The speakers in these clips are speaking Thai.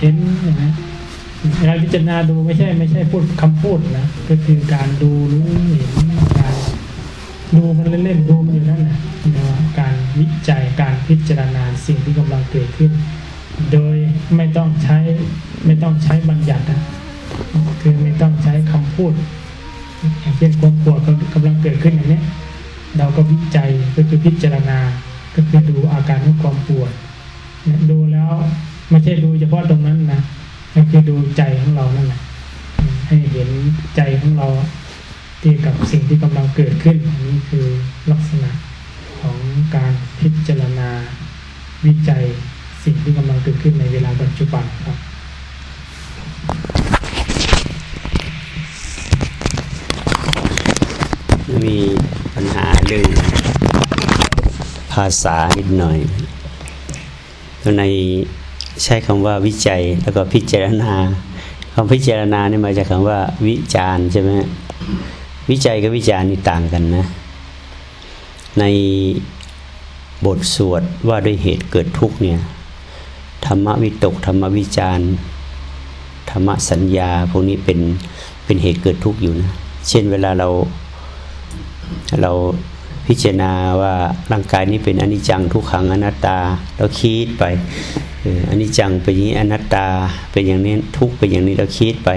เห็นอย่างนี้เวลาพิจารณาดูไม่ใช่ไม่ใช่พูดคำพูดนะก็คือการดูรู้เห็นการดูมันเล่นๆดูมันอยู่นั่นนะเรียกว่าการวิจัยการพิจารณาสิ่งที่กำลังเกิดขึ้น โดยไม่ต้องใช้ไม่ต้องใช้บัญญัตินะคือไม่ต้องใช้คำพูด อย่างเช่นความปวดกำลังเกิดขึ้นอย่างนี้เราก็วิจัยก็คือพิจารณา จุบันครับ มีปัญหาเรื่องภาษานิดหน่อยตัวในใช้คำว่าวิจัยแล้วก็พิจารณาคำพิจารณานี่มาจากคำว่าวิจารใช่ไหมวิจัยกับวิจารนี่ต่างกันนะ ในบทสวดว่าด้วยเหตุเกิดทุกเนี่ย ธรรมวิตก ธรรมวิจารธรรมสัญญา พวกนี้เป็นเป็นเหตุเกิดทุกข์อยู่นะ เช่นเวลาเราเราพิจารณาว่าร่างกายนี้เป็นอนิจจังทุกขังอนัตตา เราคิดไปอนิจจังเป็นอย่างนี้อนัตตาเป็นอย่างนี้ทุกเป็นอย่างนี้เราคิดไป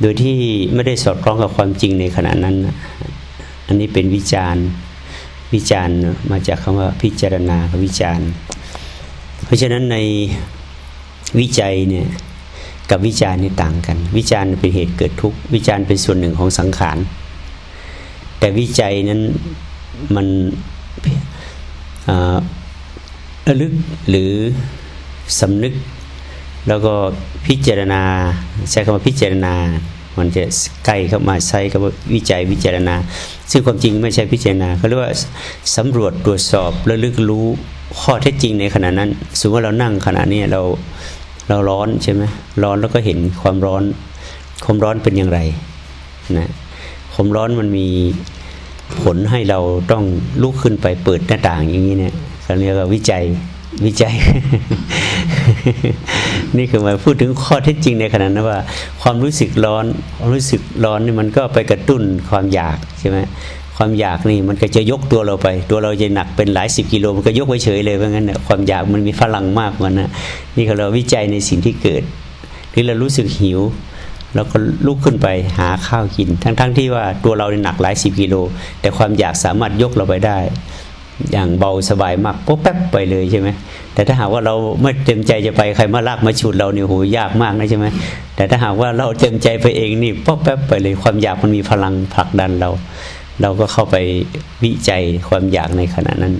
โดยที่ไม่ได้สอดคล้องกับความจริงในขณะนั้น อันนี้เป็นวิจารณ์วิจารณ์มาจากคำว่าพิจารณาวิจารณ์ เพราะฉะนั้นในวิจัยเนี่ยกับวิจารณ์นี่ต่างกัน วิจารณ์เป็นเหตุเกิดทุกข์วิจารณ์เป็นส่วนหนึ่งของสังขาร แต่วิจัยนั้นมันระลึกหรือสำนึก แล้วก็พิจารณา ใช้คำว่าพิจารณา มันจะใกล้เข้ามาใช้คำว่าวิจัยวิจารณา ซึ่งความจริงไม่ใช่พิจารณาเขาเรียกว่าสำรวจตรวจสอบระลึกรู้ข้อเท็จจริงในขณะนั้นสมมติว่าเรานั่งขณะนี้เราเราร้อนใช่ไหมร้อนแล้วก็เห็นความร้อนความร้อนเป็นอย่างไรนะความร้อนมันมีผลให้เราต้องลุกขึ้นไปเปิดหน้าต่างอย่างนี้เนี่ยเขาเรียกว่าวิจัย วิจัย นี่คือมาพูดถึงข้อเท็จจริงในขณะนั้นว่า ความรู้สึกร้อนความรู้สึกร้อนนี่มันก็ไปกระตุ้นความอยากใช่ไหมความอยากนี่มันก็จะยกตัวเราไป ตัวเราจะหนักเป็นหลายสิบกิโลมันก็ยกไว้เฉยเลยเพราะงั้นความอยากมันมีพลังมากกว่านะนี่คือเราวิจัยในสิ่งที่เกิดหรือเรารู้สึกหิวเราก็ลุกขึ้นไปหาข้าวกิน ทั้งๆทที่ว่าตัวเราหนักหลายสิบกิโลแต่ความอยากสามารถยกเราไปได้ อย่างเบาสบายมากปุ๊บแป๊บไปเลยใช่ไหมแต่ถ้าหากว่าเราไม่เต็มใจจะไปใครมาลากมาฉุดเราเนี่ยโหยากมากนะใช่ไหมแต่ถ้าหากว่าเราเต็มใจไปเองนี่ปุ๊บแป๊บไปเลยความอยากมันมีพลังผลักดันเรา เราก็เข้าไปวิจัยความอยากในขณะนั้น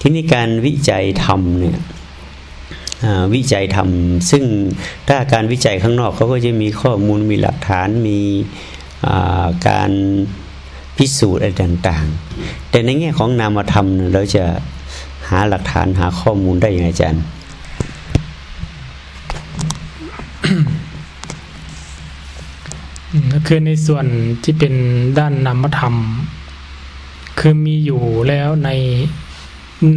ที่นี่การวิจัยทำเนี่ยวิจัยทำซึ่งถ้าการวิจัยข้างนอกเขาก็จะมีข้อมูลมีหลักฐานมีการ พิสูจน์อะไรต่างๆ แต่ในแง่ของนามธรรมเราจะหาหลักฐานหาข้อมูลได้อยังไงอาจารย์ก็คือในส่วนที่เป็นด้านนามธรรม คือมีอยู่แล้วใน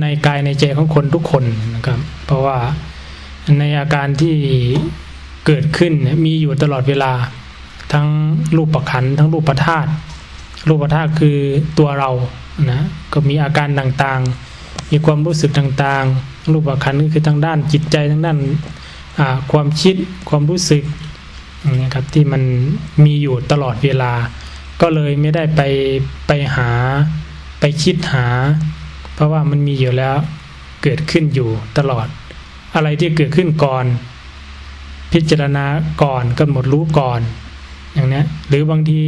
ในกายในใจของคนทุกคนนะครับ เพราะว่าในอาการที่เกิดขึ้นมีอยู่ตลอดเวลา ทั้งรูปประคันทั้งรูปประธาตุ รูปประธาตุคือตัวเรานะก็มีอาการต่างๆ มีความรู้สึกต่างๆ รูปประคันก็คือทางด้านจิตใจทางด้านความคิดความรู้สึกนะครับที่มันมีอยู่ตลอดเวลา ก็เลยไม่ได้ไปไปหาไปคิดหา เพราะว่ามันมีอยู่แล้วเกิดขึ้นอยู่ตลอด อะไรที่เกิดขึ้นก่อน พิจารณาก่อนกำหนดรู้ก่อน อย่างนี้หรือบางที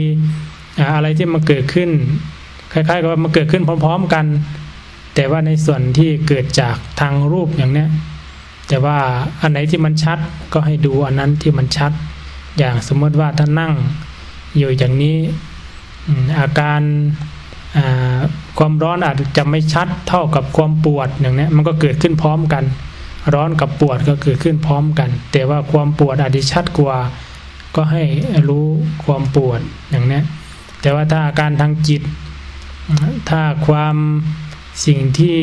อะไรที่มาเกิดขึ้น คล้ายๆกับว่ามาเกิดขึ้นพร้อม ๆ กัน แต่ว่าในส่วนที่เกิดจากทางรูปอย่างนี้แต่ว่าอันไหนที่มันชัดก็ให้ดูอันนั้นที่มันชัด อย่างสมมติว่าถ้านั่งอยู่อย่างนี้อาการความร้อนอาจจะไม่ชัดเท่ากับความปวดอย่างนี้มันก็เกิดขึ้นพร้อมกัน ร้อนกับปวดก็เกิดขึ้นพร้อมกัน แต่ว่าความปวดอาจจะชัดกว่า ก็ให้รู้ความปวดอย่างนี้ แต่ว่าถ้าอาการทางจิต ถ้าความสิ่งที่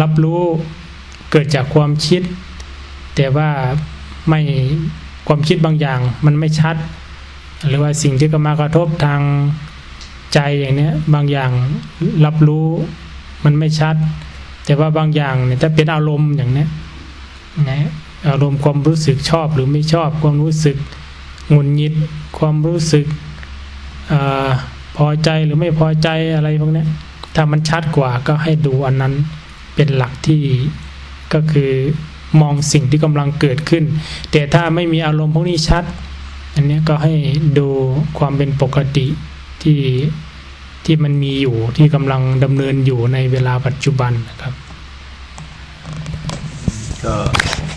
รับรู้เกิดจากความคิด แต่ว่าไม่ความคิดบางอย่างมันไม่ชัด หรือว่าสิ่งที่ก็มากระทบทางใจอย่างเนี้ยบางอย่างรับรู้มันไม่ชัด แต่ว่าบางอย่างเนี่ยถ้าเป็นอารมณ์อย่างเนี้ยนะอารมณ์ความรู้สึกชอบหรือไม่ชอบ ความรู้สึกหงุนงิด ความรู้สึก อพอใจหรือไม่พอใจอะไรพวกนี้ถ้ามันชัดกว่าก็ให้ดูอันนั้นเป็นหลักที่ก็คือมองสิ่งที่กำลังเกิดขึ้น แต่ถ้าไม่มีอารมณ์พวกนี้ชัด อันนี้ก็ให้ดูความเป็นปกติที่ที่มันมีอยู่ที่กำลังดำเนินอยู่ในเวลาปัจจุบันนะครับ ก็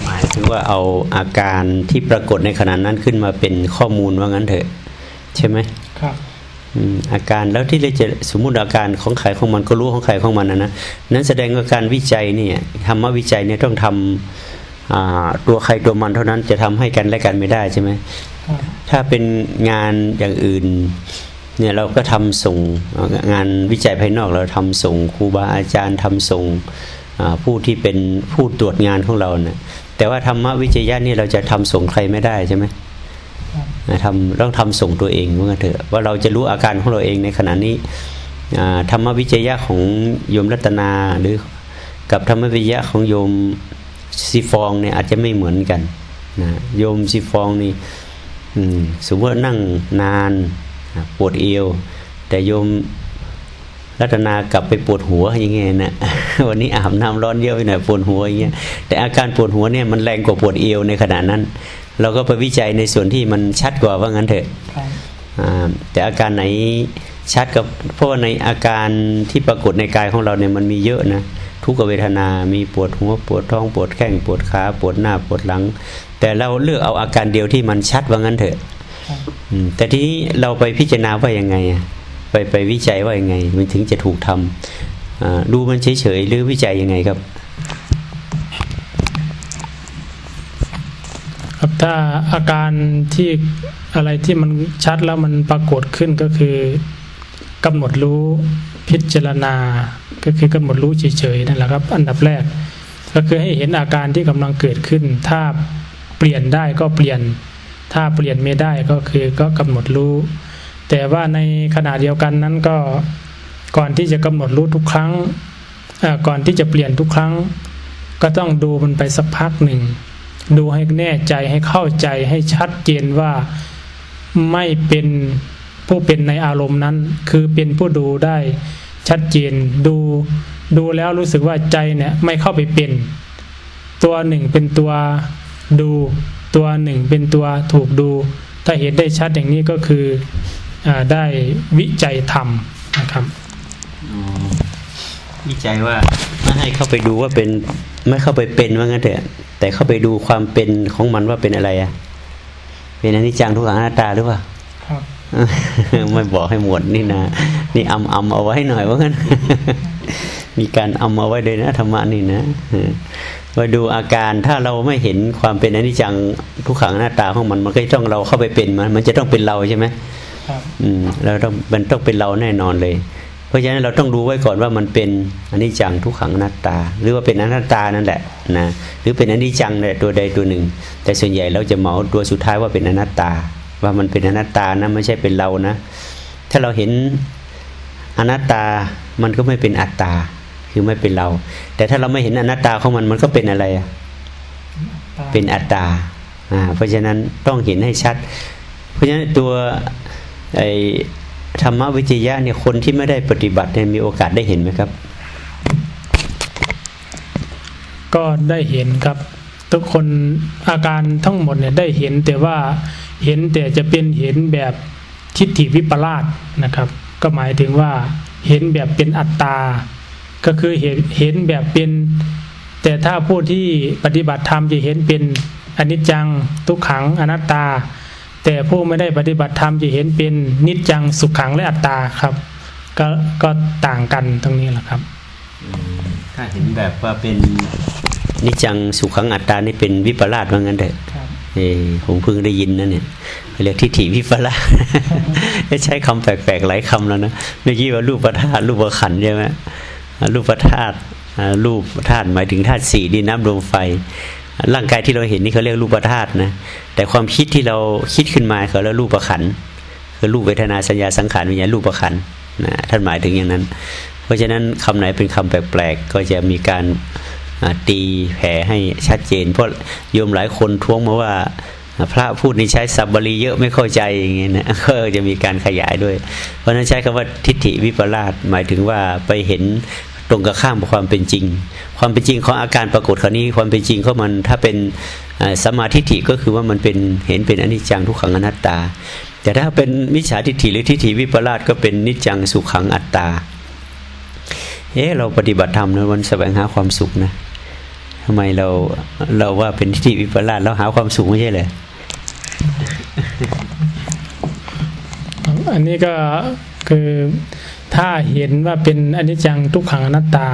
หมายถึงว่าเอาอาการที่ปรากฏในขณะนั้นขึ้นมาเป็นข้อมูลว่างั้นเถอะ ใช่ไหม ครับอืมอาการแล้วที่เราจะสมมุติอาการของใครของมันก็รู้ของใครของมันนะนะนั้นแสดงว่าการวิจัยเนี่ยธรรมวิจัยเนี่ยต้องทำอ่าตัวใครตัวมันเท่านั้นจะทำให้กันและกันไม่ได้ใช่ไหมครับถ้าเป็นงานอย่างอื่นเนี่ยเราก็ทำส่งงานวิจัยภายนอกเราทำส่งครูบาอาจารย์ทำส่งอ่าผู้ที่เป็นผู้ตรวจงานของเราเนี่ยแต่ว่าธรรมวิจยะนี่เราจะทำส่งใครไม่ได้ใช่ไหมนะ ทำต้องทำส่งตัวเองว่างั้นเถอะว่าเราจะรู้อาการของเราเองในขณะนี้ธรรมวิจยะของโยมรัตนาหรือกับธรรมวิจยะของโยมซีฟองเนี่ยอาจจะไม่เหมือนกันนะโยมซีฟองนี่สมมติว่านั่งนานปวดเอว แต่โยมรัตนากลับไปปวดหัวอย่างเงี้ยนะวันนี้อาบน้ำร้อนเยอะไปหน่อยปวดหัวอย่างเงี้ยแต่อาการปวดหัวเนี่ยมันแรงกว่าปวดเอวในขณะนั้น เราก็ไปวิจัยในส่วนที่มันชัดกว่าว่างั้นเถอะครับอ่าแต่อาการไหนชัดกับเพราะว่าในอาการที่ปรากฏในกายของเราเนี่ยมันมีเยอะนะทุกขเวทนา มีปวดหัวปวดท้องปวดแข้งปวดขาปวดหน้าปวดหลัง แต่เราเลือกเอาอาการเดียวที่มันชัดว่างั้นเถอะครับอืมแต่ทีนี้เราไปพิจารณาว่ายังไงอะไปไปวิจัยว่ายังไง มันถึงจะถูกทำอ่าดูมันเฉยๆหรือวิจัยยังไงครับ ถ้าอาการที่อะไรที่มันชัดแล้วมันปรากฏขึ้นก็คือกำหนดรู้พิจารณา ก็คือกำหนดรู้เฉยๆนั่นแหละครับ อันดับแรก ก็คือให้เห็นอาการที่กำลังเกิดขึ้น ถ้าเปลี่ยนได้ก็เปลี่ยน ถ้าเปลี่ยนไม่ได้ก็คือก็กำหนดรู้ แต่ว่าในขณะเดียวกันนั้นก็ก่อนที่จะกำหนดรู้ทุกครั้งก่อนที่จะเปลี่ยนทุกครั้ง ก็ต้องดูมันไปสักพักหนึ่ง ดูให้แน่ใจให้เข้าใจให้ชัดเจนว่าไม่เป็นผู้เป็นในอารมณ์นั้น คือเป็นผู้ดูได้ชัดเจนดูดูแล้วรู้สึกว่าใจเนี่ยไม่เข้าไปเป็น ตัวหนึ่งเป็นตัวดู ตัวหนึ่งเป็นตัวถูกดู ถ้าเห็นได้ชัดอย่างนี้ก็คืออได้วิจัยธรรมนะครับ วิจัยว่าไม่ให้เข้าไปดูว่าเป็นไม่เข้าไปเป็นว่างั้นเถอะ แต่เข้าไปดูความเป็นของมันว่าเป็นอะไรอะเป็นอนิจจังทุกขังอนัตตาหรือเปล่าครับไม่บอกให้หมดนี่นะนี่อำอำเอาไว้หน่อยว่างั้นมีการอำเอาไว้เลยนะธรรมะนี่นะเออมาดูอาการถ้าเราไม่เห็นความเป็นอนิจจังทุกขังอนัตตาของมัน มันก็ต้องเราเข้าไปเป็นมัน มันจะต้องเป็นเราใช่ไหมครับอืมเราต้องมันต้องเป็นเราแน่นอนเลยเพ ราะฉะนั้นเราต้องรู้ไว้ก่อนว่ามันเป็นอนิจจังทุกขังอนัตตา หรือว่าเป็นอนัตตานั่นแหละนะหรือเป็นอนิจจังเนี่ยตัวใดตัวหนึ่ง แต่ส่วนใหญ่เราจะเหมาตัวสุดท้ายว่าเป็นอนัตตา ว่ามันเป็นอนัตตานะไม่ใช่เป็นเรานะ ถ้าเราเห็นอนัตตามันก็ไม่เป็นอัตตาคือไม่เป็นเรา แต่ถ้าเราไม่เห็นอนัตตาของมันมันก็เป็นอะไรอะเป็นอัตตาอ่าเพราะฉะนั้นต้องเห็นให้ชัด เพราะฉะนั้นตัวไอ ธรรมวิจยะเนี่ยคนที่ไม่ได้ปฏิบัติเนี่ยมีโอกาสได้เห็นไหมครับ ก็ได้เห็นครับ ทุกคนอาการทั้งหมดเนี่ยได้เห็นแต่ว่าเห็นแต่จะเป็นเห็นแบบทิฏฐิวิปลาสนะครับ ก็หมายถึงว่าเห็นแบบเป็นอัตตา ก็คือเห็นเห็นแบบเป็น แต่ถ้าผู้ที่ปฏิบัติธรรมจะเห็นเป็นอนิจจังทุกขังอนัตตา แต่ผู้ไม่ได้ปฏิบัติธรรมจะเห็นเป็นนิจจังสุขขังและอัตตาครับ ก็ก็ต่างกันตรงนี้แหละครับ ถ้าเห็นแบบว่าเป็นนิจจังสุขังอัตตานี่เป็นวิปลาสว่างั้นเถอะครับเออผมเพิ่งได้ยินนะเนี่ยเรียกทิฏฐิวิปลาสใช้คำแปลกๆหลายคำแล้วนะเมื่อกี้ว่ารูปธาตุรูปขันธ์ใช่ไหมรูปธาตุรูปธาตุหมายถึงธาตุสี่ดินน้ำลมไฟ ร่างกายที่เราเห็นนี่เขาเรียกรูปธาตุนะแต่ความคิดที่เราคิดขึ้นมาเขาเรียกรูปขันคือรูปเวทนาสัญญาสังขารวิญญาณรูปขันนะท่านหมายถึงอย่างนั้น เพราะฉะนั้นคำไหนเป็นคำแปลกๆก็จะมีการตีแผ่ให้ชัดเจน เพราะโยมหลายคนท้วงมาว่าพระพูดนี่ใช้สับบาลีเยอะไม่เข้าใจอย่างเงี้ยนะก็จะมีการขยายด้วย เพราะนั้นใช้คำว่าทิฏฐิวิปลาสหมายถึงว่าไปเห็น รงกับข้ามกับความเป็นจริง ความเป็นจริงของอาการปรากฏคราวนี้ความเป็นจริงของมันถ้าเป็นสมาธิฐิก็คือว่ามันเป็นเห็นเป็นอนิจจังทุกขังอนัตตา แต่ถ้าเป็นมิจฉาทิฏฐิหรือทิฏฐิวิปลาสก็เป็นนิจจังสุขังอัตตาเอ๊ะเราปฏิบัติธรรมนะวันแสวงหาความสุขนะทำไมเราเราว่าเป็นทิฏฐิวิปลาสเราหาความสุขไม่ใช่เลยอันนี้ก็คือ ถ้าเห็นว่าเป็นอนิจจังทุกขังอนัตตา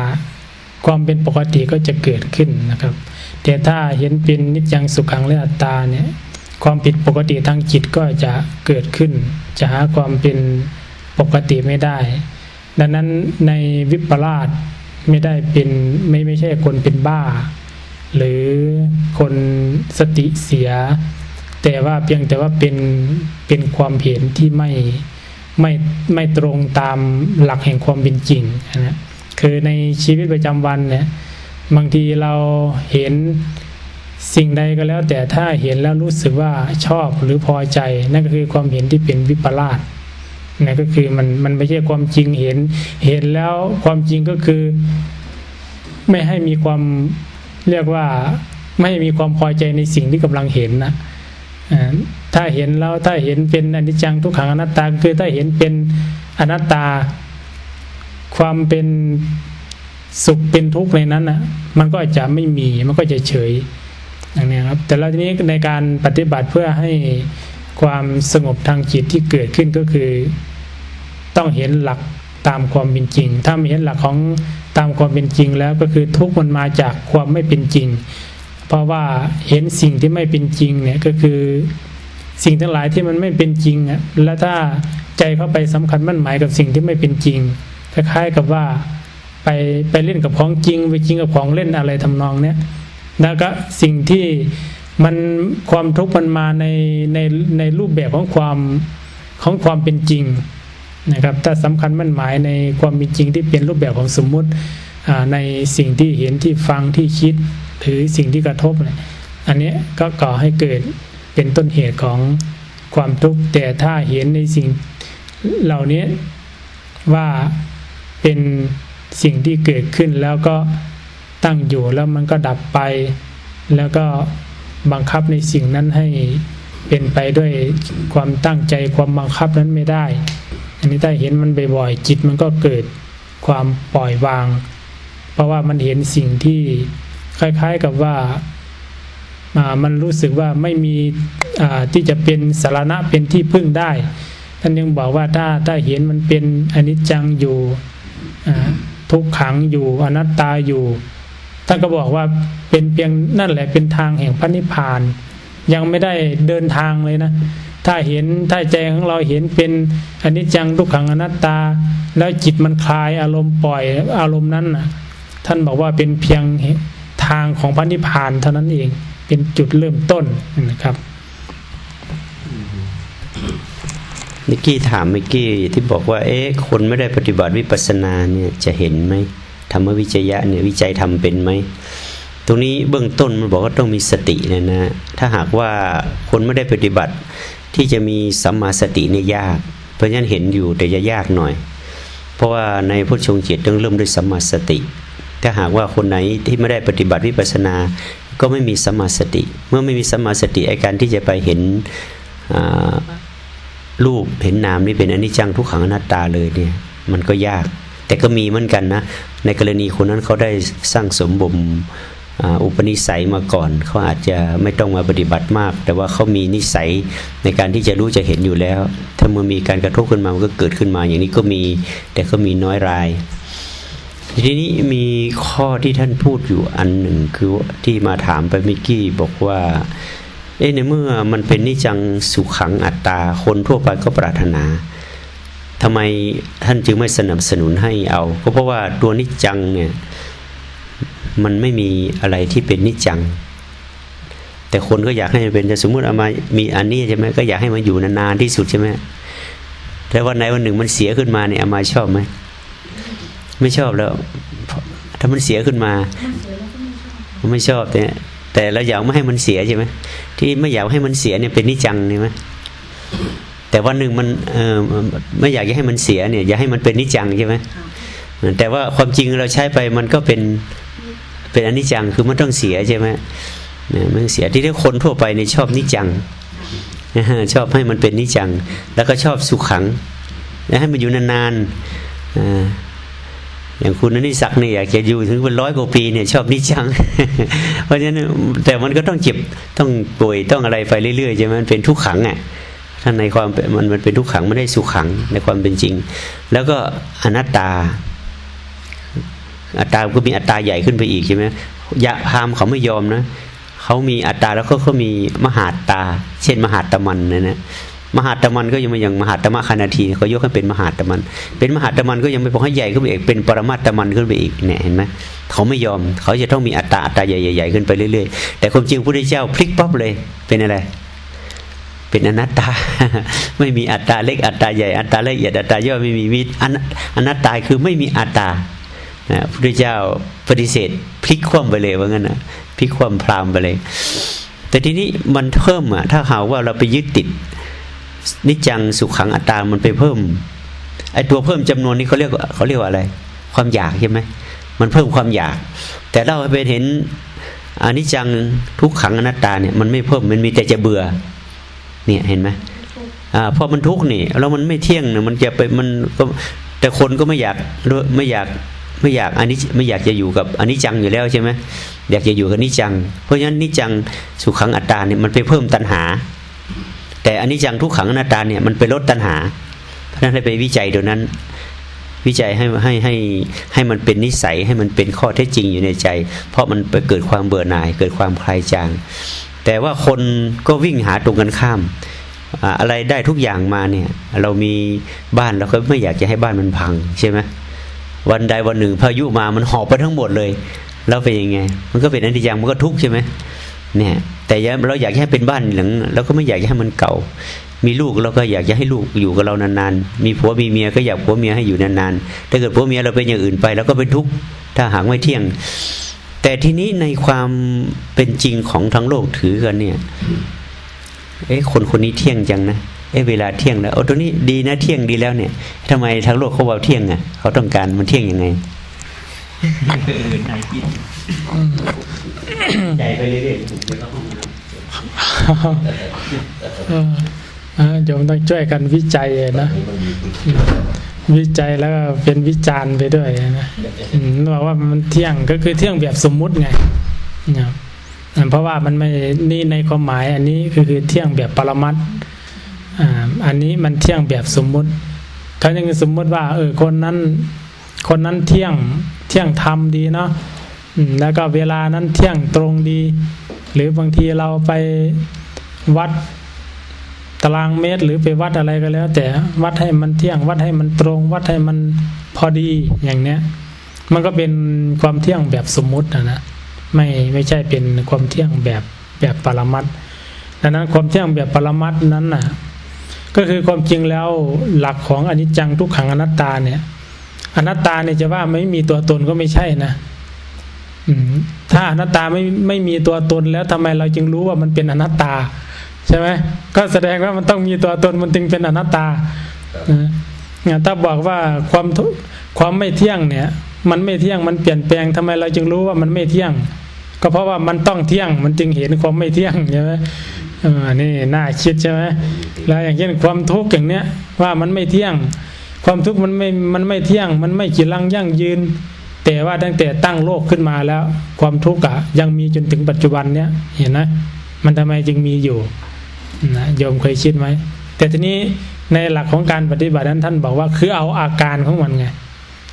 ความเป็นปกติก็จะเกิดขึ้นนะครับ แต่ถ้าเห็นเป็นนิจจังสุขังและอัตตาเนี่ยความผิดปกติทางจิตก็จะเกิดขึ้น จะหาความเป็นปกติไม่ได้ ดังนั้นในวิปลาสไม่ได้เป็นไม่ไม่ใช่คนเป็นบ้า หรือคนสติเสีย แต่ว่าเพียงแต่ว่าเป็นเป็นความเห็นที่ไม่ ไม่ไม่ตรงตามหลักแห่งความเป็นจริงนะคือในชีวิตประจำวันเนี่ยบางทีเราเห็นสิ่งใดก็แล้ว แต่ถ้าเห็นแล้วรู้สึกว่าชอบหรือพอใจ นั่นก็คือความเห็นที่เป็นวิปลาสนั่นก็คือมันมันไม่ใช่ความจริงเห็น เห็นแล้วความจริงก็คือ ไม่ให้มีความเรียกว่าไม่ให้มีความพอใจในสิ่งที่กำลังเห็นนะ ถ้าเห็นแล้วถ้าเห็นเป็นอนิจจังทุกขังอนัตตาคือถ้าเห็นเป็นอนัตตา ความเป็นสุขเป็นทุกข์ในนั้นนะมันก็จะไม่มีมันก็จะเฉยอย่างนี้ครับ แต่แล้วทีนี้ในการปฏิบัติเพื่อให้ความสงบทางจิตที่เกิดขึ้นก็คือ ต้องเห็นหลักตามความเป็นจริง ถ้าไม่เห็นหลักของตามความเป็นจริงแล้วก็คือทุกข์มันมาจากความไม่เป็นจริง เพราะว่าเห็นสิ่งที่ไม่เป็นจริงเนี่ยก็คือสิ่งทั้งหลายที่มันไม่เป็นจริงอะแล้วถ้าใจเข้าไปสำคัญมั่นหมายกับสิ่งที่ไม่เป็นจริงคล้ายๆกับว่าไปไปเล่นกับของจริงไปจริงกับของเล่นอะไรทำนองเนี้ยแล้วก็สิ่งที่มันความทุกข์มันมาในในในรูปแบบของความของความเป็นจริงนะครับถ้าสำคัญมั่นหมายในความเป็นจริงที่เป็นรูปแบบของสมมุติในสิ่งที่เห็นที่ฟังที่คิด หรือสิ่งที่กระทบเนี่ยอันนี้ก็ก่อให้เกิดเป็นต้นเหตุของความทุกข์แต่ถ้าเห็นในสิ่งเหล่านี้ว่าเป็นสิ่งที่เกิดขึ้นแล้วก็ตั้งอยู่แล้วมันก็ดับไป แล้วก็บังคับในสิ่งนั้นให้เป็นไปด้วยความตั้งใจความบังคับนั้นไม่ได้ อันนี้ถ้าเห็นมันบ่อยๆจิตมันก็เกิดความปล่อยวาง เพราะว่ามันเห็นสิ่งที่ คล้ายๆกับว่ามันรู้สึกว่าไม่มีที่จะเป็นสารณะเป็นที่พึ่งได้ ท่านยังบอกว่าถ้าถ้าเห็นมันเป็นอนิจจังอยู่ทุกขังอยู่อนัตตาอยู่ท่านก็บอกว่าเป็นเพียงนั่นแหละเป็นทางแห่งพระนิพพาน ยังไม่ได้เดินทางเลยนะ ถ้าเห็นถ้าใจของเราเห็นเป็นอนิจจังทุกขังอนัตตา แล้วจิตมันคลายอารมณ์ปล่อยอารมณ์นั้นนะท่านบอกว่าเป็นเพียง ทางของพระนิพพานเท่านั้นเองเป็นจุดเริ่มต้นนะครับมิกกี้ถามมิกกี้ที่บอกว่า เอ๊ะคนไม่ได้ปฏิบัติวิปัสสนาเนี่ยจะเห็นไหมธรรมวิจยะเนี่ยวิจัยทำเป็นไหมตรงนี้เบื้องต้นมันบอกว่าต้องมีสติเนี่ยนะ ถ้าหากว่าคนไม่ได้ปฏิบัติที่จะมีสัมมาสติเนี่ยยาก เพราะฉะนั้นเห็นอยู่แต่จะยากหน่อย เพราะว่าในพุทธชงจิตต้องเริ่มด้วยสัมมาสติ ถ้าหากว่าคนไหนที่ไม่ได้ปฏิบัติวิปัสนา ก็ไม่มีสมาสติ เมื่อไม่มีสมาสติไอการที่จะไปเห็นรูปเห็นนามนี่เป็นอนิจจังทุกขังอนัตตาเลยเนี่ยมันก็ยาก แต่ก็มีเหมือนกันนะในกรณีคนนั้นเขาได้สร้างสมบ่มอุปนิสัยมาก่อนเขาอาจจะไม่ต้องมาปฏิบัติมาก แต่ว่าเขามีนิสัยในการที่จะรู้จะเห็นอยู่แล้ว ถ้าเมื่อมีการกระทบขึ้นมามันก็เกิดขึ้นมาอย่างนี้ก็มีแต่ก็มีน้อยราย ทีนี้มีข้อที่ท่านพูดอยู่อันหนึ่งคือที่มาถามไปมิกกี้บอกว่า เอ๊ะในเมื่อมันเป็นนิจังสุขังอัตตา คนทั่วไปก็ปรารถนาทำไมท่านจึงไม่สนับสนุนให้เอา ก็เพราะว่าตัวนิจังเนี่ยมันไม่มีอะไรที่เป็นนิจัง แต่คนก็อยากให้มันเป็นแต่สมมุติเอามามีอันนี้ใช่ไหมก็อยากให้มันอยู่นานๆที่สุดใช่ไหมแต่วันไหนวันหนึ่งมันเสียขึ้นมาเนี่ยเอามาชอบไหม ไม่ชอบแล้ว ถ้ามันเสียขึ้นมาไม่ชอบแต่แต่เราอยากไม่ให้มันเสียใช่ไหมที่ไม่อยากให้มันเสียเนี่ยเป็นนิจังใช่ไหมแต่วันหนึ่งมันเออไม่อยากจะให้มันเสียเนี่ย อยากให้มันเป็นนิจังใช่ไหมแต่ว่าความจริงเราใช้ไปมันก็เป็นเป็นอนิจจังคือมันต้องเสียใช่ไหมเนี่ยมันเสียที่ที่คนทั่วไปเนี่ยชอบนิจังชอบให้มันเป็นนิจัง แล้วก็ชอบสุขขัง แล้วให้มันอยู่นานๆ อย่างคุณนิสักเนี่ยอยากจะอยู่ถึงเป็นร้อยกว่าปีเนี่ยชอบนิจัง เพราะฉะนั้นแต่มันก็ต้องเจ็บต้องป่วยต้องอะไรไปเรื่อยๆใช่ไหมมันเป็นทุกขังอะถ้าในความมันมันเป็นทุกขังไม่ได้สุขขังในความเป็นจริง แล้วก็อนัตตา อัตตาก็มีอัตตาใหญ่ขึ้นไปอีกใช่ไหมยะพามเขาไม่ยอมนะเขามีอัตตาแล้วก็เขามีมหาตา เช่นมหาตมันนะนะ มหาตมันก็ยังไม่อย่างมหาตมะคณาทีเขายกให้เป็นมหาตมัน เป็นมหาตมันก็ยังไม่พอให้ใหญ่ขึ้นไปอีกเป็นปรมาตมันขึ้นไปอีกเนี่ยเห็นไหมเขาไม่ยอมเขาจะต้องมีอัตตาอัตตาใหญ่ๆขึ้นไปเรื่อยๆ แต่ความจริงพระพุทธเจ้าพลิกปั๊บเลยเป็นอะไร เป็นอนัตตา ไม่มีอัตตาเล็กอัตตาใหญ่อัตตาละเอียดอัตตาย่อไม่มีมีอนัตตาคือไม่มีอัตตาพระพุทธเจ้าปฏิเสธพลิกคว่ำไปเลยว่างั้นนะพลิกคว่ำพรามไปเลย แต่ทีนี้มันเพิ่มอะถ้าหาว่าเราไปยึดติด นิจังสุขขังอัตตา มันไปเพิ่มไอ้ตัวเพิ่มจำนวนนี้เขาเรียกเขาเรียกว่าอะไร ความอยากใช่ไหมมันเพิ่มความอยาก แต่เราไปเห็นอนิจจังทุกขังอนัตตาเนี่ยมันไม่เพิ่มมันมีแต่จะเบื่อ เนี่ยเห็นไหมอ่าพอมันทุกข์นี่แล้วมันไม่เที่ยงเนี่ยมันจะไปมันก็แต่คนก็ไม่อยากไม่อยากไม่อยากอันนี้ไม่อยากจะอยู่กับอันนี้จังอยู่แล้วใช่ไหมอยากจะอยู่กับนิจัง เพราะฉะนั้นนิจังสุขขังอัตตาเนี่ยมันไปเพิ่มตัณหา แต่อันนี้จังทุกขังอนัตตาเนี่ยมันไปลดตัณหาเพราะฉะนั้นให้ไปวิจัยตัวนั้น วิจัยให้ให้ให้ให้มันเป็นนิสัยให้มันเป็นข้อเท็จจริงอยู่ในใจ เพราะมันไปเกิดความเบื่อหน่าย เกิดความคลายจาง แต่ว่าคนก็วิ่งหาตรงกันข้ามอะไรได้ทุกอย่างมาเนี่ย เรามีบ้านเราก็ไม่อยากจะให้บ้านมันพังใช่ไหมวันใดวันหนึ่งพายุมามันหอบไปทั้งหมดเลย แล้วเป็นยังไง มันก็เป็นอนิจจังมันก็ทุกข์ใช่ไหม เนี่ย แต่เราอยากให้เป็นบ้านหลังเราก็ไม่อยากให้มันเก่า มีลูกเราก็อยากจะให้ลูกอยู่กับเรานานๆ มีผัวมีเมียก็อยากผัวเมียให้อยู่นานๆ ถ้าเกิดผัวเมียเราเป็นอย่างอื่นไปเราก็เป็นทุกข์ถ้าหากไม่เที่ยง แต่ทีนี้ในความเป็นจริงของทั้งโลกถือกันเนี่ย เอ๊ะคนคนนี้เที่ยงจังนะเอ้เวลาเที่ยงแล้วโอ้ตัวนี้ดีนะเที่ยงดีแล้วเนี่ยทำไมทั้งโลกเขาบอกเที่ยงอะเขาต้องการมันเที่ยงยังไง ใจไปเรื่อยๆโยมต้องช่วยกันวิจัยนะ วิจัยแล้วก็เป็นวิจารณ์ไปด้วยนะบอกว่ามันเที่ยงก็คือเที่ยงแบบสมมุติไงนะเพราะว่ามันไม่นี่ในความหมายอันนี้คือคือเที่ยงแบบปรมัตอันนี้มันเที่ยงแบบสมมุติถ้ายังสมมุติว่าเออคนนั้น คนนั้นเที่ยงเที่ยงธรรมดีเนาะ แล้วก็เวลานั้นเที่ยงตรงดี หรือบางทีเราไปวัดตารางเมตร หรือไปวัดอะไรก็แล้ว แต่วัดให้มันเที่ยงวัดให้มันตรง วัดให้มันพอดีอย่างเนี้ย มันก็เป็นความเที่ยงแบบสมมุตินะนะไม่ไม่ใช่เป็นความเที่ยงแบบแบบปรมัตดังนั้นความเที่ยงแบบปรมัตนั้นน่ะก็คือความจริงแล้วหลักของอนิจจังทุกขังอนัตตาเนี่ยอนัตตาเนี่ยจะว่าไม่มีตัวตนก็ไม่ใช่นะ ถ้าอนัตตาไม่ไม่มีตัวตนแล้วทำไมเราจึงรู้ว่ามันเป็นอนัตตา ใช่ไหมก็แสดงว่ามันต้องมีตัวตนมันจึงเป็นอนัตตาถ้าบอกว่าความความไม่เที่ยงเนี่ย มันไม่เที่ยงมันเปลี่ยนแปลงทำไมเราจึงรู้ว่ามันไม่เที่ยง ก็เพราะว่ามันต้องเที่ยงมันจึงเห็นความไม่เที่ยงใช่ไหมอันนี้น่าคิดใช่ไหมแล้วอย่างเช่นความทุกข์อย่างเนี้ยว่ามันไม่เที่ยง ความทุกข์มันไม่มันไม่เที่ยง มันไม่จีรังยั่งยืน แต่ว่าตั้งแต่ตั้งโลกขึ้นมาแล้ว ความทุกข์อะยังมีจนถึงปัจจุบันเนี้ยเห็นไหมมันทำไมจึงมีอยู่นะโยมเคยคิดไหมแต่ทีนี้ในหลักของการปฏิบัตินั้นท่านบอกว่าคือเอาอาการของมันไง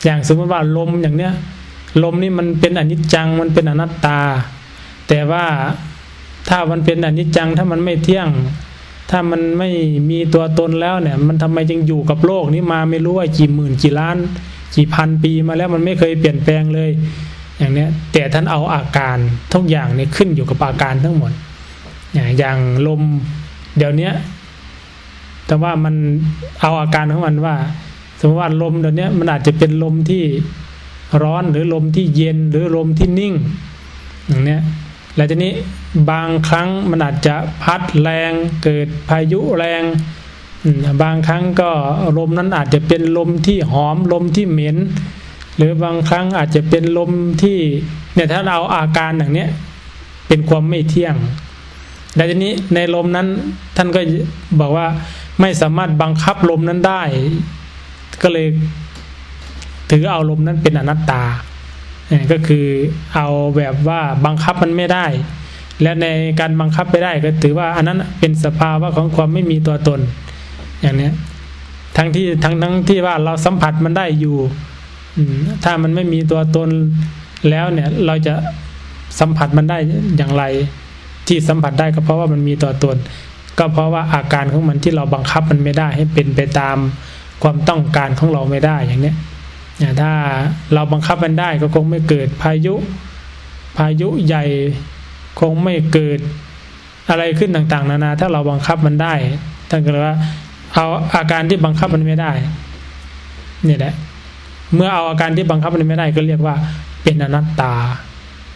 อย่างสมมติว่าลมอย่างเนี้ยลมนี่มันเป็นอนิจจังมันเป็นอนัตตา แต่ว่าถ้ามันเป็นอนิจจังถ้ามันไม่เที่ยง ถ้ามันไม่มีตัวตนแล้วเนี่ย มันทำไมจึงอยู่กับโลกนี้มาไม่รู้ว่ากี่หมื่นกี่ล้าน กี่พันปีมาแล้วมันไม่เคยเปลี่ยนแปลงเลย อย่างเนี้ยแต่ท่านเอาอาการทุกอย่างเนี่ยขึ้นอยู่กับอาการทั้งหมด อย่างลมเดี๋ยวนี้แต่ว่ามันเอาอาการของมันว่า สมมติว่าลมเดี๋ยวนี้มันอาจจะเป็นลมที่ร้อนหรือลมที่เย็นหรือลมที่นิ่ง อย่างเนี้ยแล้วทีนี้บางครั้งมันอาจจะพัดแรงเกิดพายุแรง บางครั้งก็ลมนั้นอาจจะเป็นลมที่หอมลมที่เหม็น หรือบางครั้งอาจจะเป็นลมที่เนี่ยถ้าเราอาการอย่างเนี้ยเป็นความไม่เที่ยงแต่ทีนี้ในลมนั้นท่านก็บอกว่าไม่สามารถบังคับลมนั้นได้ ก็เลยถือเอาลมนั้นเป็นอนัตตาเนี่ยก็คือเอาแบบว่าบังคับมันไม่ได้ และในการบังคับไปได้ก็ถือว่าอันนั้นเป็นสภาวะของความไม่มีตัวตน อย่างเนี้ย ทั้งที่ทั้งทั้งที่ว่าเราสัมผัสมันได้อยู่ถ้ามันไม่มีตัวตนแล้วเนี่ย เราจะสัมผัสมันได้อย่างไร ที่สัมผัสได้ก็เพราะว่ามันมีตัวตน ก็เพราะว่าอาการของมันที่เราบังคับมันไม่ได้ให้เป็นไปตามความต้องการของเราไม่ได้อย่างเนี้เนี่ยถ้าเราบังคับมันได้ก็คงไม่เกิดพายุ พายุใหญ่คงไม่เกิดอะไรขึ้นต่างๆ นานา ถ้าเราบังคับมันได้ท่านก็เลยว่า เอาอาการที่บังคับมันไม่ได้นี่แหละ เมื่อเอาอาการที่บังคับมันไม่ได้ก็เรียกว่า เป็นอนัตตา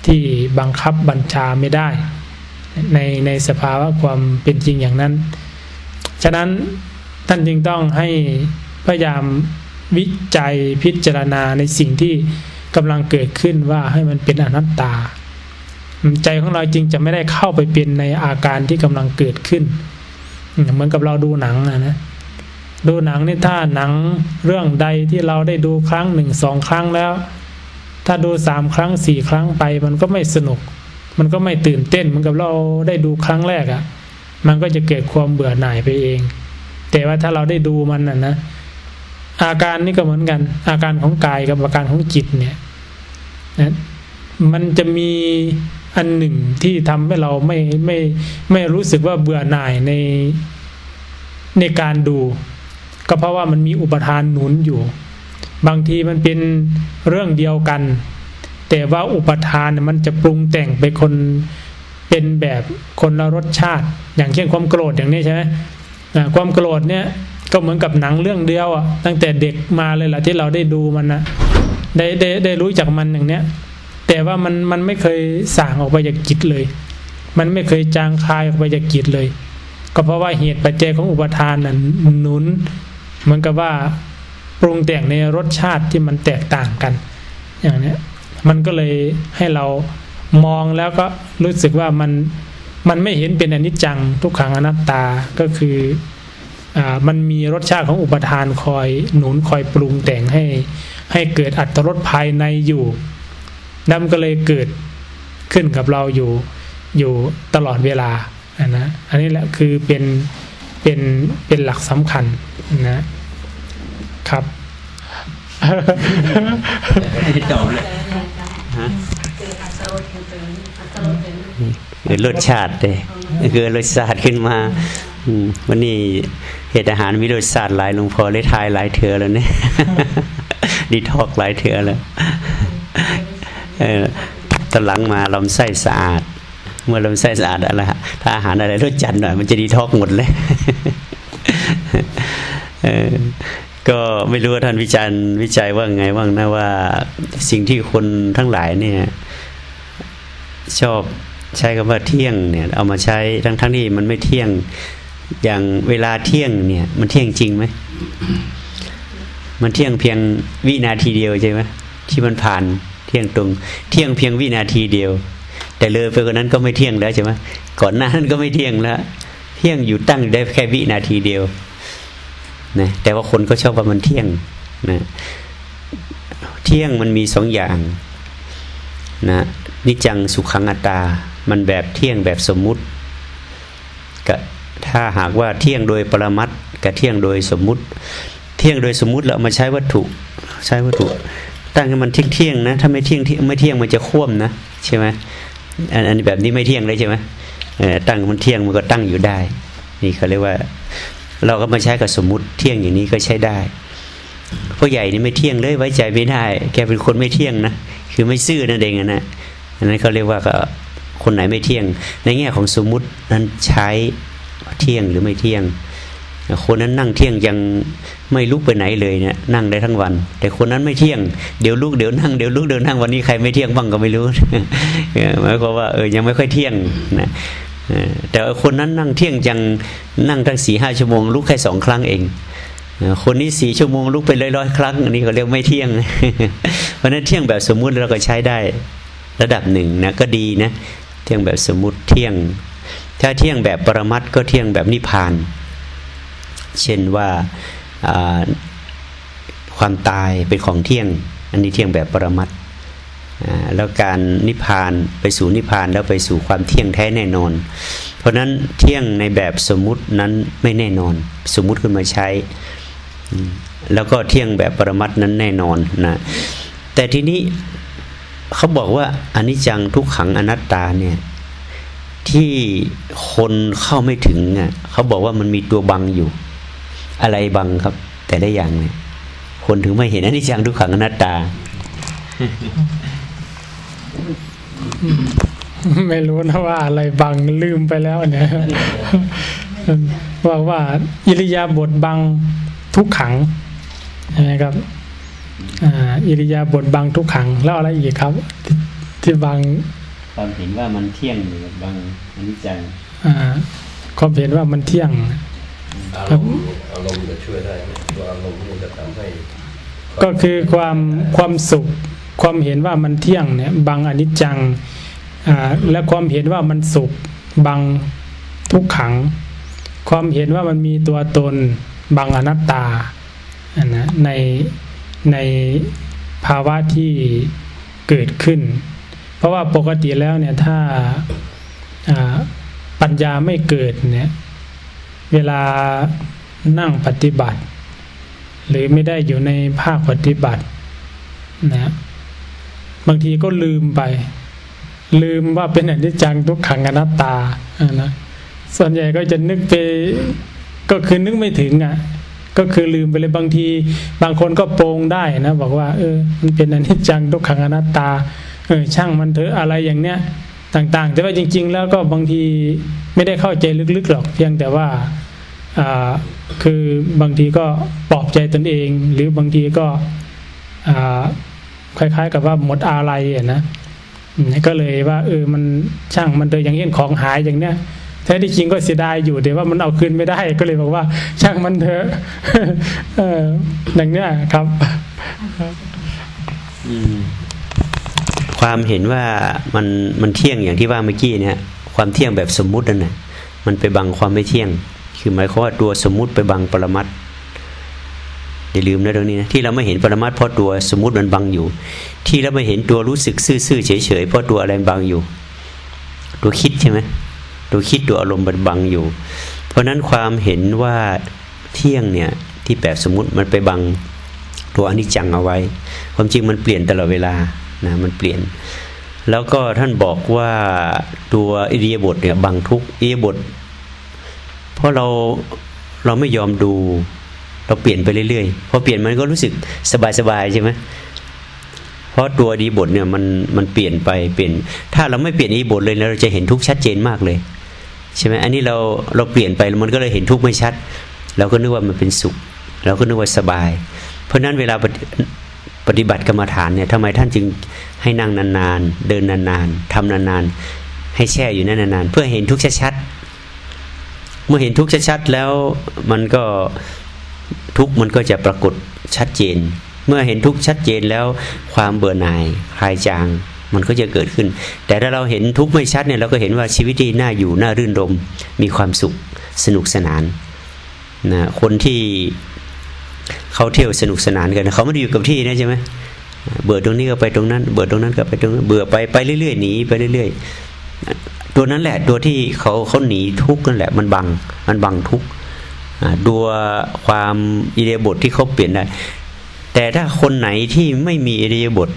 ที่บังคับบัญชาไม่ได้ ในในสภาวะความเป็นจริงอย่างนั้น ฉะนั้นท่านจึงต้องให้พยายามวิจัยพิจารณาในสิ่งที่กำลังเกิดขึ้นว่าให้มันเป็นอนัตตา ใจของเราจริงจะไม่ได้เข้าไปเป็นในอาการที่กำลังเกิดขึ้น เหมือนกับเราดูหนังนะนะ ดูหนังนี่ถ้าหนังเรื่องใดที่เราได้ดูครั้งหนึ่งสองครั้งแล้ว ถ้าดูสามครั้งสี่ครั้งไป มันก็ไม่สนุก มันก็ไม่ตื่นเต้นเหมือนกับเราได้ดูครั้งแรกอะ่ะ มันก็จะเกิดความเบื่อหน่ายไปเอง แต่ว่าถ้าเราได้ดูมันน่ะนะอาการนี่ก็เหมือนกัน อาการของกายกับอาการของจิตเนี่ยนะมันจะมีอันหนึ่งที่ทำให้เราไม่ไม่ไม่รู้สึกว่าเบื่อหน่ายในในการดู ก็เพราะว่ามันมีอุปทานหนุนอยู่ บางทีมันเป็นเรื่องเดียวกัน แต่ว่าอุปทานมันจะปรุงแต่งไปคนเป็นแบบคนละรสชาติ อย่างเช่นความโกรธอย่างนี้ใช่ไหมความโกรธเนี่ยก็เหมือนกับหนังเรื่องเดียวอะตั้งแต่เด็กมาเลยแหละที่เราได้ดูมันนะได้ได้ได้รู้จักมันอย่างเนี้ยแต่ว่ามันมันไม่เคยส่างออกไปจากจิตเลย มันไม่เคยจางคายออกไปจากจิตเลย ก็เพราะว่าเหตุปัจจัยของอุปทานนั้นหนุน เหมือนกับว่าปรุงแต่งในรสชาติที่มันแตกต่างกัน อย่างนี้มันก็เลยให้เรามองแล้วก็รู้สึกว่ามันมันไม่เห็นเป็นอนิจจังทุกขังอนัตตาก็คืออ่ามันมีรสชาติของอุปทานคอยหนุนคอยปรุงแต่งให้ให้เกิดอัตรสภายในอยู่นั่นก็เลยเกิดขึ้นกับเราอยู่อยู่ตลอดเวลาอะนะอันนี้แหละคือเป็น เป็นเป็นหลักสำคัญนะครับให้ตอบเลยฮะคืออัตโนมัติเออรสชาติเลยคือรสชาติขึ้นมาวันนี้เหตุอาหารมีรสชาติหลายหลวงพ่อเลยทายหลายเถือแล้วเนี่ยดีทอกหลายเถือแล้วเออตอนหลังมาลำไส้สะอาด เมื่อลำไส้สะอาดอะไรฮะถ้าอาหารอะไรรสจัดหน่อยมันจะดีทอกหมดเลยก็ไม่รู้ว่าท่านวิจารณ์วิจัยว่าไงบ้างนะว่าสิ่งที่คนทั้งหลายเนี่ย ชอบใช้คำว่าเที่ยงเนี่ย เอามาใช้ทั้งทั้งที่มันไม่เที่ยงอย่างเวลาเที่ยงเนี่ย มันเที่ยงจริงไหมมันเที่ยงเพียงวินาทีเดียวใช่ไหมที่มันผ่านเที่ยงตรง เที่ยงเพียงวินาทีเดียว แต่เลยไปกว่านั้นก็ไม่เที่ยงแล้วใช่ไหมก่อนหน้านั้นก็ไม่เที่ยงแล้ว เที่ยงอยู่ตั้งอยู่ได้แค่วินาทีเดียวนะแต่ว่าคนก็ชอบว่ามันเที่ยงนะเที่ยงมันมีสองอย่างนะนิจังสุขังอัตตา มันแบบเที่ยงแบบสมมุติกับถ้าหากว่าเที่ยงโดยปรมัตถ์กับเที่ยงโดยสมมุติ เที่ยงโดยสมมุติเอามาใช้วัตถุ ใช้วัตถุ ตั้งให้มันเที่ยงเที่ยงนะ ถ้าไม่เที่ยงไม่เที่ยงมันจะคว่ำนะใช่ไหม อันอันแบบนี้ไม่เที่ยงเลยใช่ไหมเออตั้งมันเที่ยงมันก็ตั้งอยู่ได้ นี่เขาเรียกว่า เราก็มาใช้กับสมมุติเที่ยงอย่างนี้ก็ใช้ได้พ่อใหญ่นี่ไม่เที่ยงเลยไว้ใจไม่ได้ แกเป็นคนไม่เที่ยงนะคือไม่ซื่อนั่นเองนะอันนั้นเขาเรียกว่าก็คนไหนไม่เที่ยง ในแง่ของสมมุตินั้นใช้เที่ยงหรือไม่เที่ยง คนนั้นนั่งเที่ยงยังไม่ลุกไปไหนเลยเนี่ยนั่งได้ทั้งวัน แต่คนนั้นไม่เที่ยงเดี๋ยวลุกเดี๋ยวนั่งเดี๋ยวลุกเดี๋ยวนั่งวันนี้ใครไม่เที่ยงบ้างก็ไม่รู้หมายความว่าเออยังไม่ค่อยเที่ยงนะแต่คนนั้นนั่งเที่ยงยังนั่งทั้งสี่ห้าชั่วโมงลุกแค่สองครั้งเองคนนี้สี่ชั่วโมงลุกไปร้อยร้อยๆครั้งอันนี้เขาเรียกไม่เที่ยง เพราะนั้นเที่ยงแบบสมมุติเราก็ใช้ได้ระดับหนึ่งนะก็ดีนะเที่ยงแบบสมมุติเที่ยง ถ้าเที่ยงแบบปรมัตก็เที่ยงแบบนิพพาน เช่นว่าความตายเป็นของเที่ยง อันนี้เที่ยงแบบปรมัตถ์อ่าแล้วการนิพพานไปสู่นิพพานแล้วไปสู่ความเที่ยงแท้แน่นอน เพราะนั้นเที่ยงในแบบสมมุตินั้นไม่แน่นอน สมมุติขึ้นมาใช้ แล้วก็เที่ยงแบบปรมัตถ์นั้นแน่นอนนะแต่ทีนี้เขาบอกว่าอนิจจังทุกขังอนัตตาเนี่ยที่คนเข้าไม่ถึงอะเขาบอกว่ามันมีตัวบังอยู่ อะไรบังครับ แต่ละอย่างเนี่ยคนถึงไม่เห็นอนิจจังทุกขังอนัตตา ไม่รู้นะว่าอะไรบังลืมไปแล้วเนี่ยว่าว่าอิริยาบถบังทุกขังใช่ไหมครับอ่าอิริยาบถบังทุกขัง แล้วอะไรอีกครับที่ที่บังความเห็นว่ามันเที่ยงหรือบังอนิจจังอ่าความเห็นว่ามันเที่ยง อารมณ์อารมณ์จะช่วยได้ไหมตัวอารมณ์มันจะทำให้ ก็คือความความสุข ความเห็นว่ามันเที่ยงเนี่ยบังอนิจจังอ่าและความเห็นว่ามันสุขบังทุกขัง ความเห็นว่ามันมีตัวตนบังอนัตตาอันนะในในภาวะที่เกิดขึ้น เพราะว่าปกติแล้วเนี่ยถ้าอ่าปัญญาไม่เกิดเนี่ย เวลานั่งปฏิบัติ หรือไม่ได้อยู่ในภาคปฏิบัตินะบางทีก็ลืมไป ลืมว่าเป็นอนิจจังทุกขังอนัตตาะนะส่วนใหญ่ก็จะนึกไปก็คือนึกไม่ถึงอะก็คือลืมไปเลยบางที บางคนก็โปรงได้นะ บอกว่า เออ มันเป็นอนิจจังทุกขังอนัตตา เออช่างมันเถอะอะไรอย่างเนี้ย ต่างๆ แต่ว่าจริง ๆ แล้วก็บางทีไม่ได้เข้าใจลึกๆหรอกเพียงแต่ว่าคือบางทีก็ปลอบใจตนเอง หรือบางทีก็คล้าย ๆ กับว่าหมดอะไรนะก็เลยว่าเออมันช่างมันเถออย่างเช่นของหายอย่างเนี้ยแท้ที่จริงก็เสียดายอยู่แต่ว่ามันเอาคืนไม่ได้ก็เลยบอกว่า ช่างมันเถอะอออย่างเนี้ยครับ ความเห็นว่ามันมันเที่ยงอย่างที่ว่าเมื่อกี้เนี่ย ความเที่ยงแบบสมมุตินั่นนะมันไปบังความไม่เที่ยง คือหมายความว่าตัวสมมุติไปบังปรมัตอย่าลืมนะตรงนี้นะที่เราไม่เห็นปรมัตเพราะตัวสมมุติมันบังอยู่ ที่เราไม่เห็นตัวรู้สึกซื่อๆเฉยๆเพราะตัวอะไรบังอยู่ ตัวคิดใช่ไหมตัวคิดตัวอารมณ์มันบังอยู่ เพราะฉะนั้นความเห็นว่าเที่ยงเนี่ยที่แบบสมมุติมันไปบังตัวอนิจจังเอาไว้ ความจริงมันเปลี่ยนตลอดเวลา นะมันเปลี่ยน แล้วก็ท่านบอกว่าตัวอิริยาบถเนี่ยบังทุกอิริยาบถเพราะเราเราไม่ยอมดู เราเปลี่ยนไปเรื่อยๆพอเปลี่ยนมันก็รู้สึกสบายๆใช่ไหมเพราะตัวอิริยาบถเนี่ยมันมันเปลี่ยนไปเปลี่ยน ถ้าเราไม่เปลี่ยนอิริยาบถเลยเราจะเห็นทุกชัดเจนมากเลยใช่ไหมอันนี้เราเราเปลี่ยนไปมันก็เลยเห็นทุกไม่ชัดเราก็นึกว่ามันเป็นสุข เราก็นึกว่าสบาย เพราะฉะนั้นเวลา ปฏิปฏิบัติกรรมฐานเนี่ยทำไมท่านจึงให้นั่งนานๆ เดินนานๆทำนานๆ ให้แช่อยู่นั่นนานๆ เพื่อเห็นทุกข์ชัดๆ เมื่อเห็นทุกข์ชัดๆ แล้วมันก็ทุกข์มันก็จะปรากฏชัดเจน เมื่อเห็นทุกข์ชัดเจนแล้วความเบื่อหน่ายคลายจางมันก็จะเกิดขึ้น แต่ถ้าเราเห็นทุกข์ไม่ชัดเนี่ยเราก็เห็นว่าชีวิตที่น่าอยู่น่ารื่นรมมีความสุขสนุกสนานนะคนที่ เขาเที่ยวสนุกสนานกันเขาไม่ได้อยู่กับที่นะใช่ไหมเบื่อตรงนี้ก็ไปตรงนั้น เบื่อตรงนั้นก็ไปตรงนั้นเบื่อไปไปเรื่อยๆหนีไปเรื่อยๆ ตัวนั้นแหละตัวที่เขาเขาหนีทุกข์นั่นแหละ มันบังมันบังทุกข์ตัวความอิเดียบทที่เขาเปลี่ยนได้ แต่ถ้าคนไหนที่ไม่มีอิเดียบท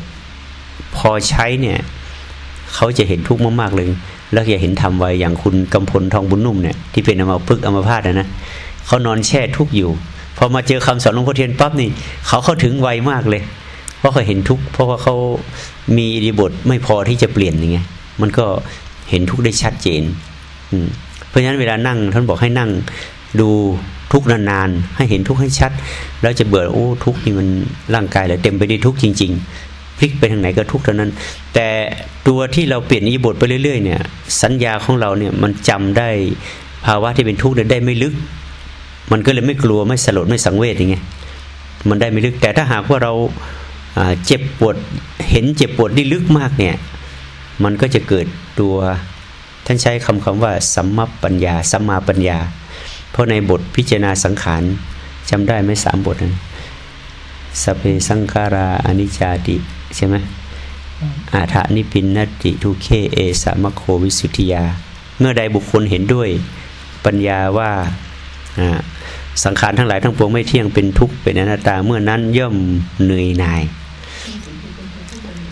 พอใช้เนี่ยเขาจะเห็นทุกข์มากๆเลย แล้วอย่าเห็นทำไว้อย่างคุณกำพลทองบุญนุ่มเนี่ยที่เป็นอมาพึกอมาพาตนะนะเขานอนแช่ทุกข์อยู่ อมาเจอคำสอนหลวงพ่อเทียนปั๊บนี่ เขาเข้าถึงไวมากเลย เพราะเขาเห็นทุกเพราะว่าเขามีอิริบทไม่พอที่จะเปลี่ยนอย่างเงี้ยมันก็เห็นทุกได้ชัดเจนอเพราะฉะนั้นเวลานั่งท่านบอกให้นั่งดูทุกนานๆให้เห็นทุกให้ชัด แล้วจะเบื่อโอ้ทุกนี่มันร่างกายเลยเต็มไปด้วยทุกจริง ๆ พลิกไปทางไหนก็ทุกเท่านั้น แต่ตัวที่เราเปลี่ยนอิบทไปเรื่อยๆเนี่ย สัญญาของเราเนี่ยมันจำได้ภาวะที่เป็นทุกข์เนี่ยได้ไม่ลึก มันก็เลยไม่กลัวไม่สลดไม่สังเวชอย่างเงี้ยมันได้ไม่ลึกแต่ถ้าหากว่าเราเจ็บปวดเห็นเจ็บปวดได้ลึกมากเนี่ย มันก็จะเกิดตัวท่านใช้คำคำว่าสัมมาปัญญาสัมมาปัญญา เพราะในบทพิจารณาสังขารจำได้ไหมสามบทนั้นสเพสังขาราอนิจจาติใช่ไหมอาถานิปินนติทุเคเอสามโควิสุทธิยา เมื่อใดบุคคลเห็นด้วยปัญญาว่า สังขารทั้งหลายทั้งปวงไม่เที่ยงเป็นทุกข์เป็นอนัตตาเมื่อนั้นย่อมเหนื่อยหน่าย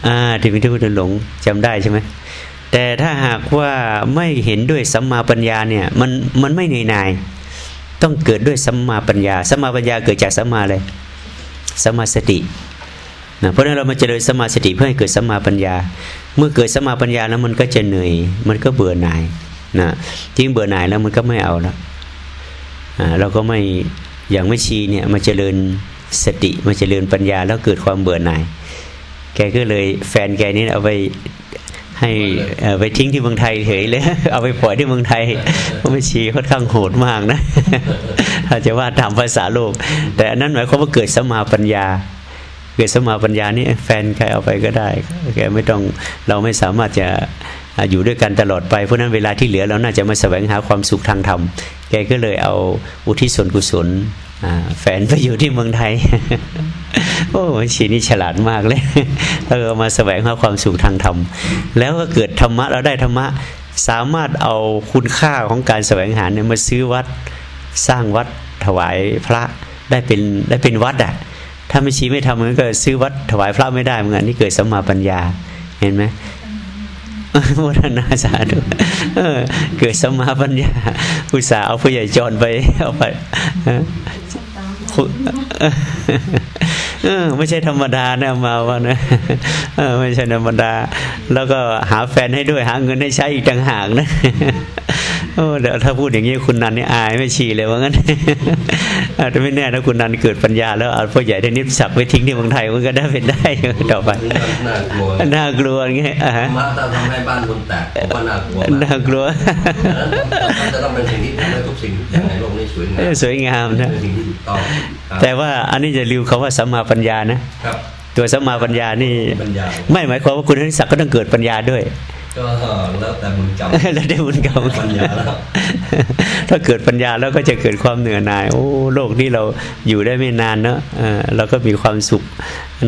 อ่าที่เป็นที่พุทธหลงจำได้ใช่ไหมแต่ถ้าหากว่าไม่เห็นด้วยสัมมาปัญญาเนี่ยมันมันไม่เหนื่อยหน่าย ต้องเกิดด้วยสัมมาปัญญาสัมมาปัญญาเกิดจากสัมมาเลยสัมมาสตินะเพราะนั้นเรามาเจริญสัมมาสติเพื่อให้เกิดสัมมาปัญญา เมื่อเกิดสัมมาปัญญาแล้วมันก็จะเหนื่อย มันก็เบื่อหน่ายนะทิ้งเบื่อหน่ายแล้วมันก็ไม่เอาแล้ว เราก็ไม่อย่างไม่ชีเนี่ยมาเจริญสติมาเจริญปัญญาแล้วเกิดความเบื่อหน่าย แกก็เลยแฟนแกนี่เอาไปให้เอ่อไปทิ้งที่เมืองไทยเฉยเลย เอาไปปล่อยที่เมืองไทยเพราะไม่ชีค่อนข้างโหดมากนะถ้าจะว่าตามภาษาโลก แต่อันนั้นหมายความว่าเกิดสมมาปัญญา เกิดสมมาปัญญานี่แฟนใครเอาไปก็ได้ แกไม่ต้องเราไม่สามารถจะ อยู่ด้วยกันตลอดไปเพราะนั้นเวลาที่เหลือเราน่าจะมาแสวงหาความสุขทางธรรมแกก็เลยเอาอุทิศส่วนกุศลแฟนไปอยู่ที่เมืองไทย โอ้ชีนี่ฉลาดมากเลยเออมาแสวงหาความสุขทางธรรม แล้วก็เกิดธรรมะเราได้ธรรมะสามารถเอาคุณค่าของการแสวงหาเนี่ยมาซื้อวัดสร้างวัดถวายพระได้เป็นได้เป็นวัดอะถ้าไม่ชีไม่ทำมันก็ซื้อวัดถวายพระไม่ได้เหมือนกันนี่เกิดสัมมาปัญญาเห็นไหม โมทนาสาธุเกิดสมาปัญญาอุตส่าห์เอาผู้ใหญ่จรไปเอาไปเออคุณเออไม่ใช่ธรรมดานะมาว่านะเออไม่ใช่ธรรมดา แล้วก็หาแฟนให้ด้วยหาเงินให้ใช้อีกต่างหากนะโอ้เดี๋ยวถ้าพูดอย่างนี้คุณนันนี่อายไม่ชีเลยว่างั้น อาจจะไม่แน่นะคุณนันเกิดปัญญาแล้วเอาพ่อใหญ่ได้นิพสักไปทิ้งที่เมืองไทยมันก็ได้เป็นได้ต่อไปน่ากลัวน่ากลัวอย่างเงี้ยอะธรฮะรมะถ้าทำให้บ้านคนแตกผมว่าน่ากลัวมากน่ากลัวมันจะต้องเป็นสิ่งที่ทำให้ทุกสิ่งทุกอย่างในโลกนี้สวยงามเออสวยงามนะเป็นสิ่งที่ถูกต้องครับแต่ว่าอันนี้จะริวคำว่าสัมมาปัญญานะครับตัวสัมมาปัญญานี่ปัญญาไม่หมายความว่าคุณอนิสักดิ์ก็ต้องเกิดปัญญาด้วย ก็แล้วแต่บุญกรรมแล้วได้บุญกรรมปัญญาแล้วถ้าเกิดปัญญาแล้วก็จะเกิดความเหนื่อยหน่าย โอ้โลกนี้เราอยู่ได้ไม่นานเนอะเออเราก็มีความสุข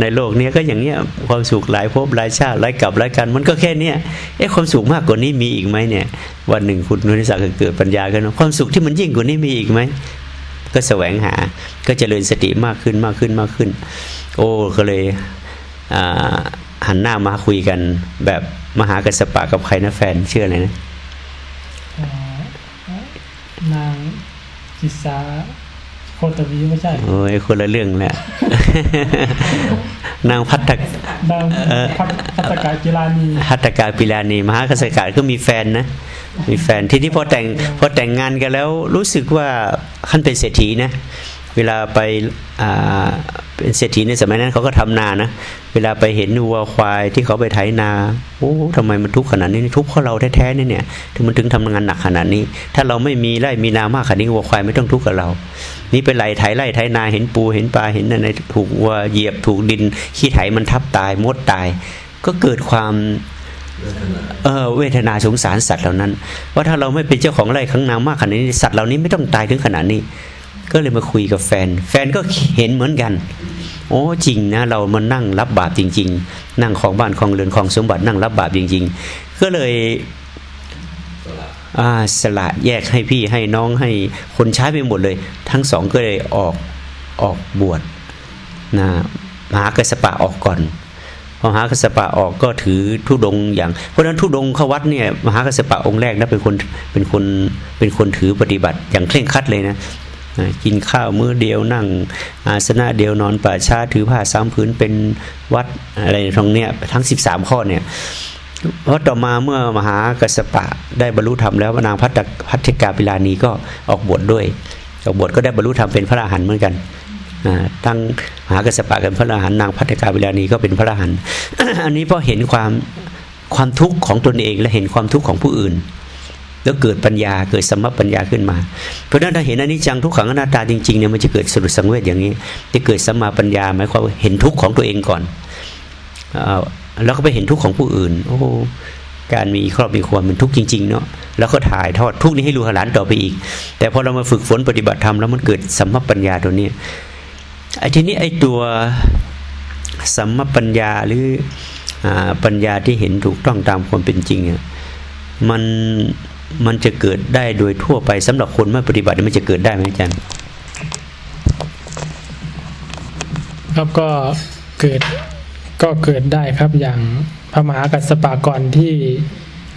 ในโลกเนี้ยก็อย่างเนี้ยความสุขหลายภพหลายชาติหลายกลับหลายกัน มันก็แค่เนี้ยเอ๊ะความสุขมากกว่านี้มีอีกไหมเนี่ย วันหนึ่งคุณอนิสักดิ์ก็เกิดปัญญาขึ้นมาความสุขที่มันยิ่งกว่านี้มีอีกไหมก็แสวงหาก็เจริญสติมากขึ้นมากขึ้นมากขึ้น โอ้ก็เลยอ่า หันหน้ามาคุยกัน แบบมหากัสสปะกับใครนะแฟนชื่ออะไรนะเอ่อนางจิสาโคตวีไม่ใช่โอ้ยคนละเรื่องแหละนางพัฒกนางเอ่อพัฒพัฒกากีฬานีพัฒกาปิลานีมหากัสสกาก็มีแฟนนะมีแฟนทีนี้พอแต่งพอแต่งงานกันแล้วรู้สึกว่าขั้นเป็นเศรษฐีนะ เวลาไปเป็นเศรษฐีในสมัยนั้นเขาก็ทำนานะ เวลาไปเห็นวัวควายที่เขาไปไถนา โอ้ทำไมมันทุกข์ขนาดนี้ทุกข์เพราะเราแท้ๆนี่เนี่ย ถึงมันถึงทำงานหนักขนาดนี้ ถ้าเราไม่มีไร่มีนามากขนาดนี้วัวควายไม่ต้องทุกข์กับเรา นี่ไปไล่ไถไร่ไถนาเห็นปูเห็นปลาเห็นอะไรถูกวัวเหยียบถูกดิน ขี้ไถมันทับตายมดตาย ก็เกิดความเออเวทนาสงสารสัตว์เหล่านั้น ว่าถ้าเราไม่เป็นเจ้าของไร่ข้างนามากขนาดนี้สัตว์เหล่านี้ไม่ต้องตายถึงขนาดนี้ ก็เลยมาคุยกับแฟน แฟนก็เห็นเหมือนกัน โอ้จริงนะ เรามานั่งรับบาปจริง ๆ นั่งของบ้านของเรือนของสมบัตินั่งรับบาปจริง ๆ ก็เลยอาสละแยกให้พี่ให้น้องให้คนใช้ไปหมดเลย ทั้งสองก็เลยออกออกบวชนะมหากัสสปะออกก่อนพอมหากัสสปะออกก็ถือทุดงอย่าง เพราะฉะนั้นทุดงเข้าวัดเนี่ยมหากัสสปะองค์แรกนะเป็นคนเป็นคนเป็นคนถือปฏิบัติอย่างเคร่งครัดเลยนะ กินข้าวมื้อเดียวนั่ง อาสนะเดียวนอนป่าชาถือผ้าสามผืนเป็นวัดอะไรตรงเนี้ยทั้ง 13 ข้อเนี่ยเพราะต่อมาเมื่อมหากัสสปะได้บรรลุธรรมแล้วนางพัฒพัฒกาปิลานีก็ออกบวชดด้วย ออกบวชก็ได้บรรลุธรรมเป็นพระอรหันต์เหมือนกันทั้งมหากัสสปะเป็นพระอรหันต์นางพัฒกาปิลานีก็เป็นพระอรหันต์อันนี้เพราะเห็นความความทุกข์ของตนเองและเห็นความทุกข์ของผู้อื่น แล้วเกิดปัญญาเกิดสมมปัญญาขึ้นมา เพราะนั้นถ้าเห็นอนิจจังทุกขังอนัตตาจริงๆเนี่ยมันจะเกิดสรุปสังเวชอย่างนี้จะเกิดสมาปัญญาหมายความว่าเห็นทุกข์ของตัวเองก่อนอแล้วก็ไปเห็นทุกข์ของผู้อื่น โอ้โหการมีครอบมีครัวมันทุกข์จริง ๆ เนาะแล้วก็ถ่ายทอดทุกข์นี้ให้ลูกหลานต่อไปอีก แต่พอเรามาฝึกฝนปฏิบัติธรรมแล้วมันเกิดสัมมปัญญาตัวนี้ไอ้ทีนี้ไอ้ตัวสัมมปัญญาหรืออปัญญาที่เห็นถูกต้องตามความเป็นจริงเนี่ยมัน มันจะเกิดได้โดยทั่วไปสำหรับคนไม่ปฏิบัติมันจะเกิดได้ไหมอาจารย์ ครับก็เกิดก็เกิดได้ครับอย่างพระมหากัสสปะก่อนที่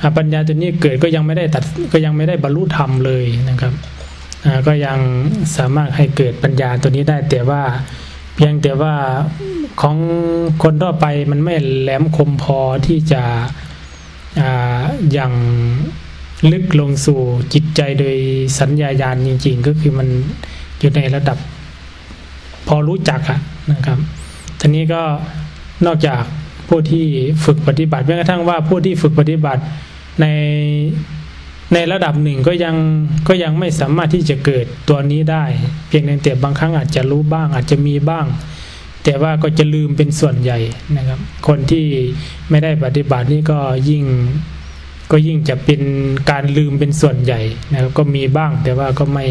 อปัญญาตัวนี้เกิดก็ยังไม่ได้ตัดก็ยังไม่ได้บรรลุธรรมเลยนะครับก็ยังสามารถให้เกิดปัญญาตัวนี้ได้ แต่ว่าเพียงแต่ว่าของคนทั่วไปมันไม่แหลมคมพอที่จะออย่าง ลึกลงสู่จิตใจโดยสัญญาญาณจริง ๆ ก็คือมันอยู่ในระดับพอรู้จักอะนะครับทีนี้ก็นอกจากผู้ที่ฝึกปฏิบัติแม้กระทั่งว่าผู้ที่ฝึกปฏิบัติในในระดับหนึ่งก็ยังก็ยังไม่สามารถที่จะเกิดตัวนี้ได้ เพียงแต่บางครั้งอาจจะรู้บ้าง อาจจะมีบ้าง แต่ว่าก็จะลืมเป็นส่วนใหญ่นะครับ คนที่ไม่ได้ปฏิบัตินี่ก็ยิ่ง ก็ยิ่งจะเป็นการลืมเป็นส่วนใหญ่นะครับก็มีบ้างแต่ว่าก็ไม่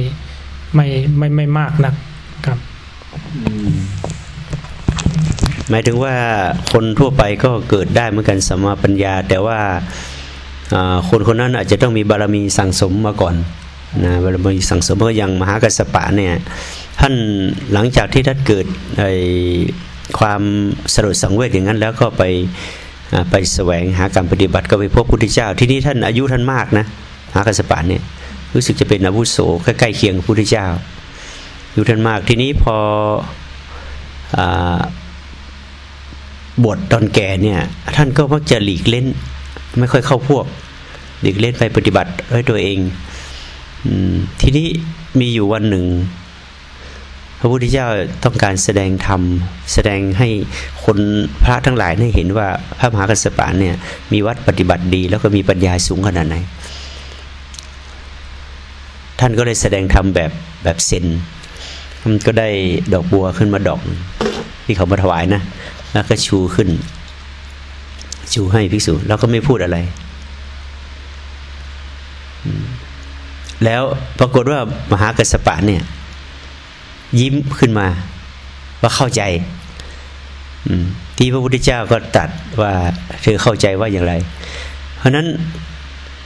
ไม่ไม่ไม่มากนักครับหมายถึงว่าคนทั่วไปก็เกิดได้เหมือนกันสัมมาปัญญา แต่ว่าคนคนนั้นอาจจะต้องมีบารมีสั่งสมมาก่อนนะบารมีสั่งสมเพราะอย่างมหากัสปะเนี่ยท่านหลังจากที่ท่านเกิดไอ้ความสลดสังเวชอย่างนั้นแล้วก็ไป ไปแสวงหาการปฏิบัติก็ไปพบพระพุทธเจ้า ที่นี่ท่านอายุท่านมากนะหากัสปะเนี่ยรู้สึกจะเป็นอาวุโสใกล้ๆเคียงกับพระพุทธเจ้าอายุท่านมากทีนี้พออบวชตอนแก่เนี่ยท่านก็มักจะหลีกเล่น ไม่ค่อยเข้าพวก หลีกเล่นไปปฏิบัติด้วยตัวเองอทีนี้มีอยู่วันหนึ่ง ระพุทธเจ้าต้องการแสดงธรรม แสดงให้คนพระทั้งหลายได้เห็นว่าพระมหากัสสปะเนี่ยมีวัดปฏิบัติดี แล้วก็มีปัญญาสูงขนาดไหน ท่านก็เลยแสดงธรรมแบบแบบเซนมันก็ได้ดอกบัวขึ้นมาดอก ที่เขามาถวายนะ แล้วก็ชูขึ้น ชูให้ภิกษุแล้วก็ไม่พูดอะไร แล้วปรากฏว่ามหากัสสปะเนี่ย ยิ้มขึ้นมา ว่าเข้าใจที่พระพุทธเจ้าก็ตัดว่าเธอเข้าใจว่าอย่างไร เพราะนั้น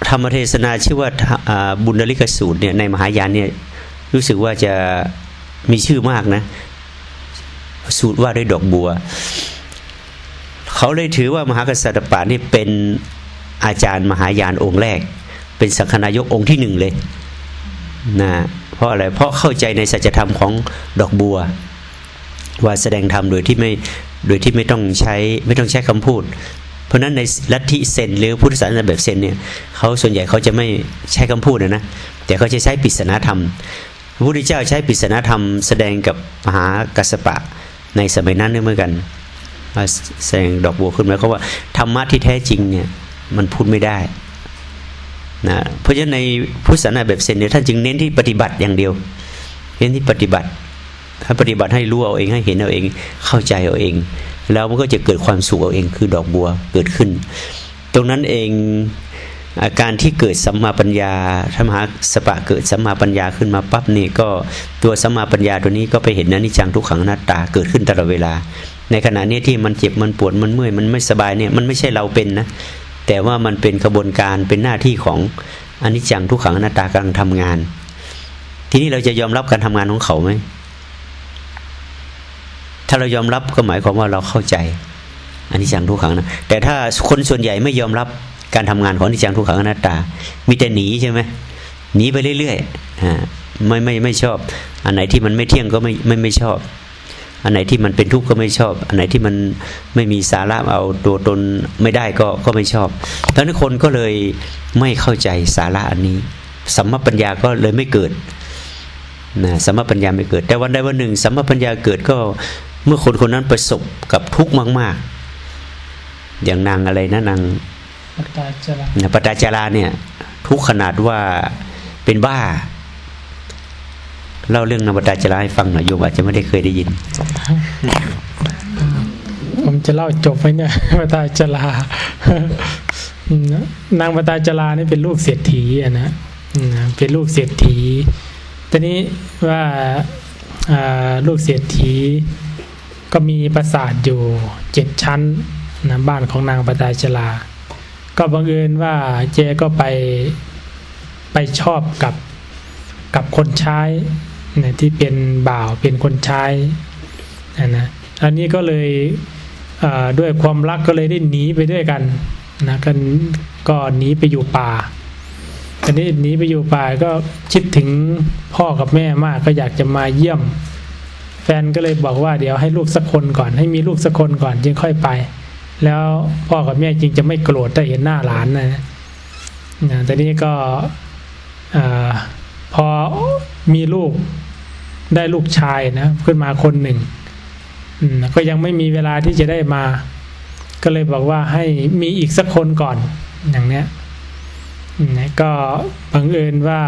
ธรรมเทศนาชื่อว่าบุญลิกสูตรเนี่ยในมหายานเนี่ยรู้สึกว่าจะมีชื่อมากนะ สูตรว่าด้วยดอกบัว เขาเลยถือว่ามหากัสสปะนี่เป็นอาจารย์มหายานองค์แรก เป็นสังฆนายกองค์ที่หนึ่งเลย นะเพราะอะไรเพราะเข้าใจในสัจธรรมของดอกบัว ว่าแสดงธรรมโดยที่ไม่โดยที่ไม่ต้องใช้ไม่ต้องใช้คำพูด เพราะฉะนั้นในลัทธิเซนหรือพุทธศาสนาแบบเซนเนี่ยเขาส่วนใหญ่เขาจะไม่ใช้คำพูดนะนะแต่เขาจะใช้ปริศนาธรรมพระพุทธเจ้าใช้ปริศนาธรรม แสดงกับมหากัสสปะในสมัยนั้นด้วยเหมือนกันแสดงดอกบัวขึ้นมาเขาว่าธรรมะที่แท้จริงเนี่ยมันพูดไม่ได้ นะเพราะฉะนั้นในพุทธศาสนาแบบเซนเนี่ยท่านจึงเน้นที่ปฏิบัติอย่างเดียว เน้นที่ปฏิบัติ ถ้าปฏิบัติให้รู้เอาเองให้เห็นเอาเองเข้าใจเอาเอง แล้วมันก็จะเกิดความสุขเอาเองคือดอกบัวเกิดขึ้น ตรงนั้นเองอาการที่เกิดสัมมาปัญญาถ้ามหาสปะเกิดสัมมาปัญญาขึ้นมาปั๊บนี่ก็ตัวสัมมาปัญญาตัวนี้ก็ไปเห็นอนิจจังทุกขังอนัตตาเกิดขึ้นตลอดเวลา ในขณะนี้ที่มันเจ็บมันปวดมันเมื่อยมันไม่สบายเนี่ยมันไม่ใช่เราเป็นนะ แต่ว่ามันเป็นกระบวนการเป็นหน้าที่ของอนิจจังทุกขังอนัตตากำลังทำงาน ทีนี้เราจะยอมรับการทำงานของเขาไหมถ้าเรายอมรับก็หมายความว่าเราเข้าใจอันนี้จังทุกขังนะแต่ถ้าคนส่วนใหญ่ไม่ยอมรับการทำงานของอนิจจังทุกขังอนัตตา มีแต่หนีใช่ไหมหนีไปเรื่อยๆอ่าไม่ไม่ไม่ชอบ อันไหนที่มันไม่เที่ยงก็ไม่ไม่ไม่ชอบ อันไหนที่มันเป็นทุกข์ก็ไม่ชอบ อันไหนที่มันไม่มีสาระเอาตัวตนไม่ได้ก็ก็ไม่ชอบเพราะฉะนั้นคนก็เลยไม่เข้าใจสาระอันนี้ สัมมาปัญญาก็เลยไม่เกิดนะสัมมาปัญญาไม่เกิด แต่วันใดวันหนึ่ง สัมมาปัญญาเกิดก็เมื่อคนคนนั้นประสบกับทุกข์มาก ๆ อย่างนางอะไรนะนางปัตตาจาระนะปตาจาราเนี่ยทุกข์ขนาดว่าเป็นบ้า เล่าเรื่องนางปตาจาราให้ฟังหน่อยโยมอาจจะไม่ได้เคยได้ยิน ผมจะเล่าจบไหมเนี่ยปัตตาจารานางปัตตาจารานี่เป็นลูกเศรษฐีอะนะเป็นลูกเศรษฐีตอนนี้ว่าลูกเศรษฐีก็มีปราสาทอยู่เจ็ดชั้นนะบ้านของนางปตาจาราก็บังเอิญว่าเจก็ไปไปชอบกับกับคนใช้ นะที่เป็นบ่าวเป็นคนใช้นะนะอันนี้ก็เลยด้วยความรักก็เลยได้หนีไปด้วยกันนะกันก็หนีไปอยู่ป่าอันนี้หนีไปอยู่ป่าก็คิดถึงพ่อกับแม่มากก็อยากจะมาเยี่ยม แฟนก็เลยบอกว่าเดี๋ยวให้ลูกสักคนก่อน ให้มีลูกสักคนก่อนจึงค่อยไป แล้วพ่อกับแม่จริงจะไม่โกรธถ้าเห็นหน้าหลานนะนะแต่นี้ก็อพอมีลูก ได้ลูกชายนะ ขึ้นมาคนหนึ่งก็ยังไม่มีเวลาที่จะได้มา ก็เลยบอกว่าให้มีอีกสักคนก่อนอย่างเนี้ยก็บังเอิญว่า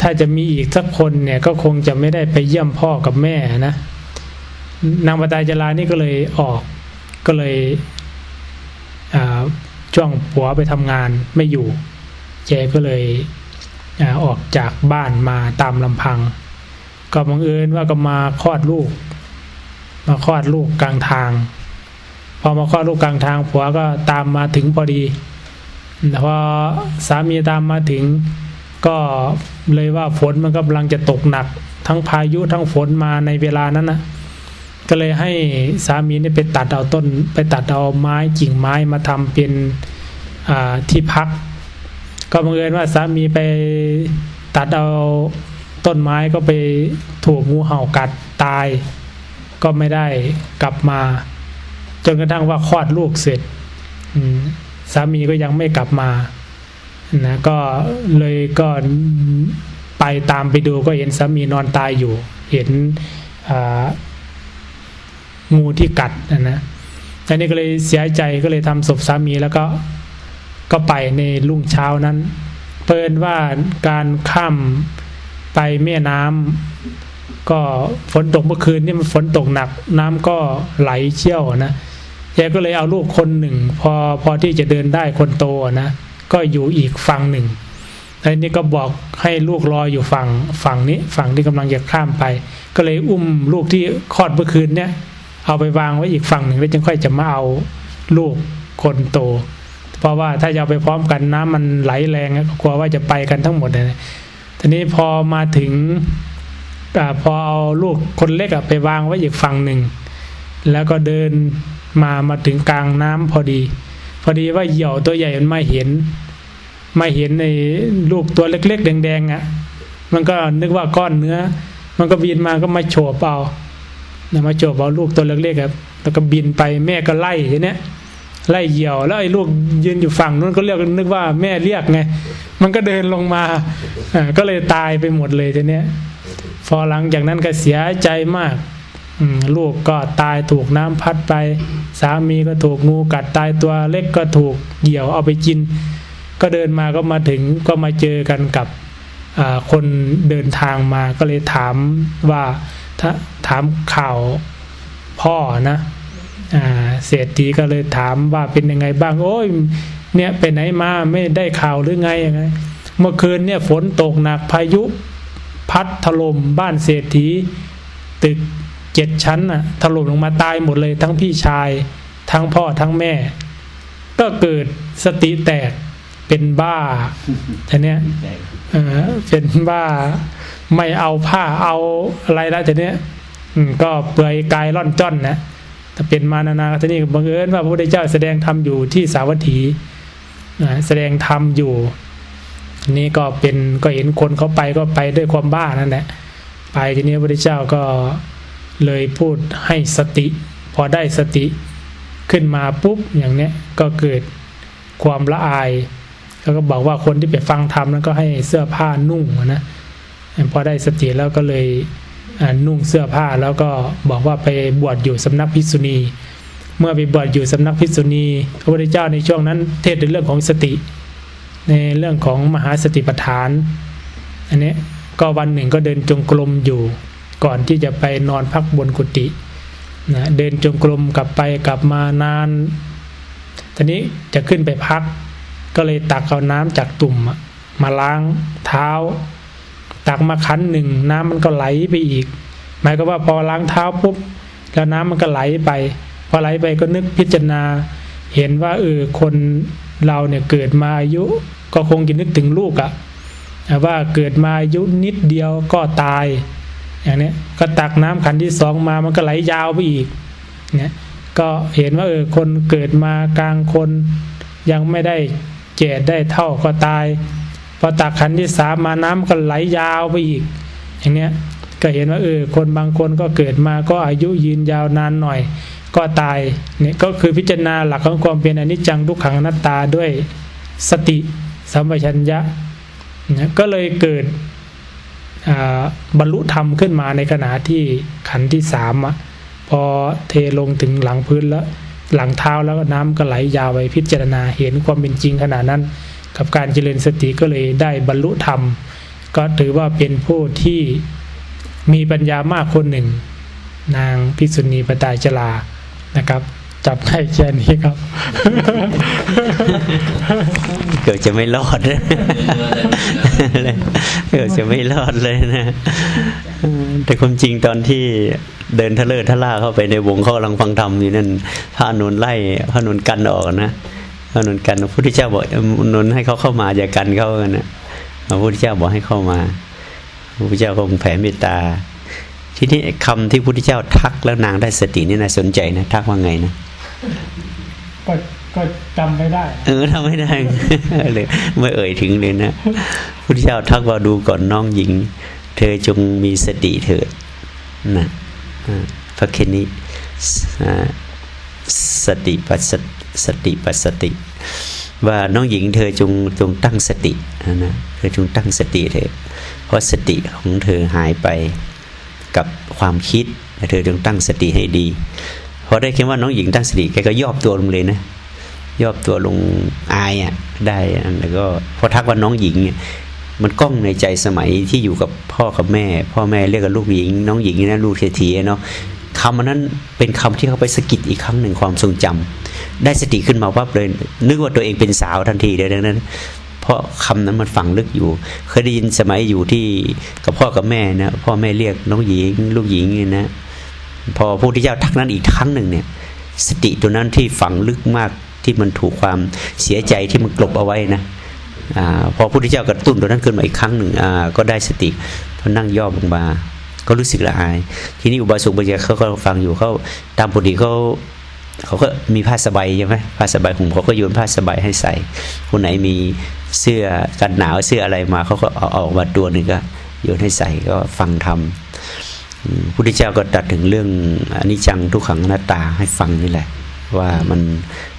ถ้าจะมีอีกสักคนเนี่ยก็คงจะไม่ได้ไปเยี่ยมพ่อกับแม่นะนางปตายจารานี่ก็เลยออกก็เลยอ่าช่วงผัวไปทำงานไม่อยู่เจก็เลย อออกจากบ้านมาตามลำพัง ก็บังเอิญว่าก็มาคลอดลูก มาคลอดลูกกลางทาง พอมาคลอดลูกกลางทางผัวก็ตามมาถึงพอดีพอสามีตามมาถึง ก็เลยว่าฝนมันกำลังจะตกหนัก ทั้งพายุทั้งฝนมาในเวลานั้นนะก็เลยให้สามีนี่ไปตัดเอาต้น ไปตัดเอาไม้กิ่งไม้มาทำเป็นที่พัก ก็บังเอิญว่าสามีไปตัดเอาต้นไม้ก็ไปถูกงูเห่ากัดตาย ก็ไม่ได้กลับมา จนกระทั่งว่าคลอดลูกเสร็จสามีก็ยังไม่กลับมานะก็เลยก็ไปตามไปดูก็เห็นสามีนอนตายอยู่ เห็นงูที่กัดนะนะอันนี้ก็เลยเสียใจก็เลยทำศพสามีแล้วก็ ก็ไปในรุ่งเช้านั้น เปินว่าการข้ามไปแม่น้ำก็ฝนตกเมื่อคืนนี่มันฝนตกหนัก น้ำก็ไหลเชี่ยวนะแกก็เลยเอาลูกคนหนึ่ง พอพอที่จะเดินได้คนโตนะก็อยู่อีกฝั่งหนึ่งแล้วนี่ก็บอกให้ลูกรออยู่ฝั่งฝั่งนี้ฝั่งที่กำลังจะข้ามไป ก็เลยอุ้มลูกที่คลอดเมื่อคืนเนี่ยเอาไปวางไว้อีกฝั่งหนึ่งแล้วจึงค่อยจะมาเอาลูกคนโต เพราะว่าถ้าจะเอาไปพร้อมกันน้ำมันไหลแรงก็กลัวว่าจะไปกันทั้งหมดเลยทีนี้พอมาถึงอพอเอาลูกคนเล็กไปวางไว้อีกฝั่งหนึ่ง แล้วก็เดินมามาถึงกลางน้ำพอดี พอดีว่าเหยี่ยวตัวใหญ่มันมาเห็นมาเห็นในลูกตัวเล็ก ๆ แดงๆอะ่ะมันก็นึกว่าก้อนเนื้อ มันก็บินมาก็มาโฉบเอานะมาโฉบเอาลูกตัวเล็กๆครับแล้วก็บินไปแม่ก็ไล่ทีเนี้ย ไล่เหยี่ยวแล้วไอ้ลูกยืนอยู่ฝั่งนู้นก็เรียกนึกว่าแม่เรียกไงมันก็เดินลงมาอ่าก็เลยตายไปหมดเลยทีเนี้ยพอหลังจากนั้นก็เสียใจมากลูกก็ตายถูกน้ำพัดไป สามีก็ถูกงูกัดตายตัวเล็กก็ถูกเหยี่ยวเอาไปกิน ก็เดินมาก็มาถึงก็มาเจอกันกับคนเดินทางมาก็เลยถามว่าถาถามข่าวพ่อนะ เศรษฐีก็เลยถามว่าเป็นยังไงบ้าง โอ้ยเนี่ยไปไหนมาไม่ได้ข่าวหรือไงยังไงเมื่อคืนเนี่ยฝนตกหนักพายุพัดถล่มบ้านเศรษฐี ตึกเจ็ดชั้นน่ะถล่มลงมาตายหมดเลยทั้งพี่ชาย ทั้งพ่อทั้งแม่ ก็เกิดสติแตกเป็นบ้าทีเนี้ยเออเป็นบ้าไม่เอาผ้าเอาอะไรแล้วทีเนี้ยก็เปลือยกายร่อนจ้อนนะ เป็นมานานาทนี้บังเอิญว่าพระพุทธเจ้าแสดงธรรมอยู่ที่สาวัตถีแสดงธรรมอยู่นี่ก็เป็นก็เห็นคนเขาไปก็ไปด้วยความบ้านั่นแหละไปทีนี้พระพุทธเจ้าก็เลยพูดให้สติ พอได้สติขึ้นมาปุ๊บอย่างเนี้ยก็เกิดความละอายแล้วก็บอกว่าคนที่ไปฟังธรรมนั้นก็ให้เสื้อผ้านุ่งนะพอได้สติแล้วก็เลย นุ่งเสื้อผ้าแล้วก็บอกว่าไปบวชอยู่สำนักภิษุณี เมื่อไปบวชอยู่สำนักภิษุณี พระพุทธเจ้าในช่วงนั้นเทศในเรื่องของสติ ในเรื่องของมหาสติปัฏฐาน อันนี้ก็วันหนึ่งก็เดินจงกรมอยู่ ก่อนที่จะไปนอนพักบนกุฏินะเดินจงกรมกลับไปกลับมานานทีนี้จะขึ้นไปพัก ก็เลยตักเอาน้ำจากตุ่มมาล้างเท้า ตักมาคั้นหนึ่งน้ำมันก็ไหลไปอีก หมายก็ว่าพอล้างเท้าปุ๊บแล้วน้ำมันก็ไหลไป พอไหลไปก็นึกพิจารณา เห็นว่าเออคนเราเนี่ยเกิดมาอายุ ก็คงจะนึกถึงลูกอะ่ะว่าเกิดมาอายุนิดเดียวก็ตาย อย่างนี้ก็ตักน้ำขันที่สองมามันก็ไหลยาวไปอีกเนี่ยก็เห็นว่าเออคนเกิดมากลางคนยังไม่ได้แก่ได้เท่าก็ตาย พอตักขันที่สามมาน้ำก็ไหลยาวไปอีก อย่างเนี้ยก็เห็นว่าเออคนบางคนก็เกิดมาก็อายุยืนยาวนานหน่อย ก็ตายเนี่ยก็คือพิจารณาหลักของความเป็นอนิจจังทุกขังอนัตตาด้วยสติสัมปชัญญะเนี่ยก็เลยเกิดบรรลุธรรมขึ้นมาในขณะที่ขันที่สามอะพอเทลงถึงหลังพื้นแล้ว หลังเท้าแล้วก็น้ำก็ไหลยาวไปพิจารณาเห็นความเป็นจริงขนาดนั้น กับการเจริญสติก็เลยได้บรรลุธรรม ก็ถือว่าเป็นผู้ที่มีปัญญามากคนหนึ่ง นางพิกษุณีปตายจลานะครับจับได้แค่นี้ครับ เกือบจะไม่รอดเกือบจะไม่รอดเลยนะ แต่ความจริงตอนที่เดินทะเลทะล่าเข้าไปในวงเขากำลังฟังธรรมอยู่นั่นพระนุนไล่พระนุนกันออกนะ พระอนุนกันพระพุทธเจ้าบอกอนุนให้เขาเข้ามาอย่ากันเขากันนะพระพุทธเจ้าบอกให้เข้ามาพระพุทธเจ้าก็คงแผ่เมตตา ทีนี้คำที่พระพุทธเจ้าทักแล้วนางได้สตินี่นะสนใจนะทักว่าไงนะก็ก็จำไม่ได้ เออทำไม่ได้เลยไม่เอ่ยถึงเลยนะพุทธเจ้าทักว่าดูก่อนน้องหญิง เธอจงมีสติเถิดนะอ่าพระเคนิอ่าสติปัสสต สติปัสสติ ว่าน้องหญิงเธอจงจงตั้งสตินะเธอจงตั้งสติเถอะเพราะสติของเธอหายไปกับความคิดเธอจงตั้งสติให้ดีพอได้คิดว่าน้องหญิงตั้งสติแกก็ย่อตัวลงเลยนะย่อตัวลงอายอะได้อะแล้วก็พอทักว่าน้องหญิงเนี่ยมันกล้องในใจสมัยที่อยู่กับพ่อกับแม่ พ่อแม่เรียกกันลูกหญิง น้องหญิงนะลูกเศรษฐีเนาะคำอันนั้นเป็นคำที่เขาไปสะกิดอีกครั้งหนึ่งความทรงจำ ได้สติขึ้นมาวับเลยนึกว่าตัวเองเป็นสาวทันทีเลยดังนั้น เพราะคำนั้นมันฝังลึกอยู่ เคยได้ยินสมัยอยู่ที่กับพ่อกับแม่นะพ่อแม่เรียกน้องหญิง ลูกหญิงเนี่ยนะพอพระพุทธเจ้าทักนั้นอีกครั้งหนึ่งเนี่ย สติตัวนั้นที่ฝังลึกมากที่มันถูกความเสียใจที่มันกลบเอาไว้นะอพอพระพุทธเจ้ากระตุ้นตัวนั้นขึ้นมาอีกครั้งหนึ่งก็ได้สติพอนั่งย่อลงมาก็รู้สึกละอาย ทีนี้อุบาสกอุบาสิกาเขาก็ฟังอยู่เขาตามปกติเขา เขาก็มีผ้าสบายใช่ไหมผ้าสบายของเขาก็โยนผ้าสบายให้ใส่ คนไหนมีเสื้อกันหนาวเสื้ออะไรมาเขาก็เอาออกมาตัวหนึ่งก็โยนให้ใส่ก็ฟังทำอืมพุทธเจ้าก็ตัดถึงเรื่องอนิจจังทุกขังหน้าตาให้ฟังนี่แหละ ว่ามัน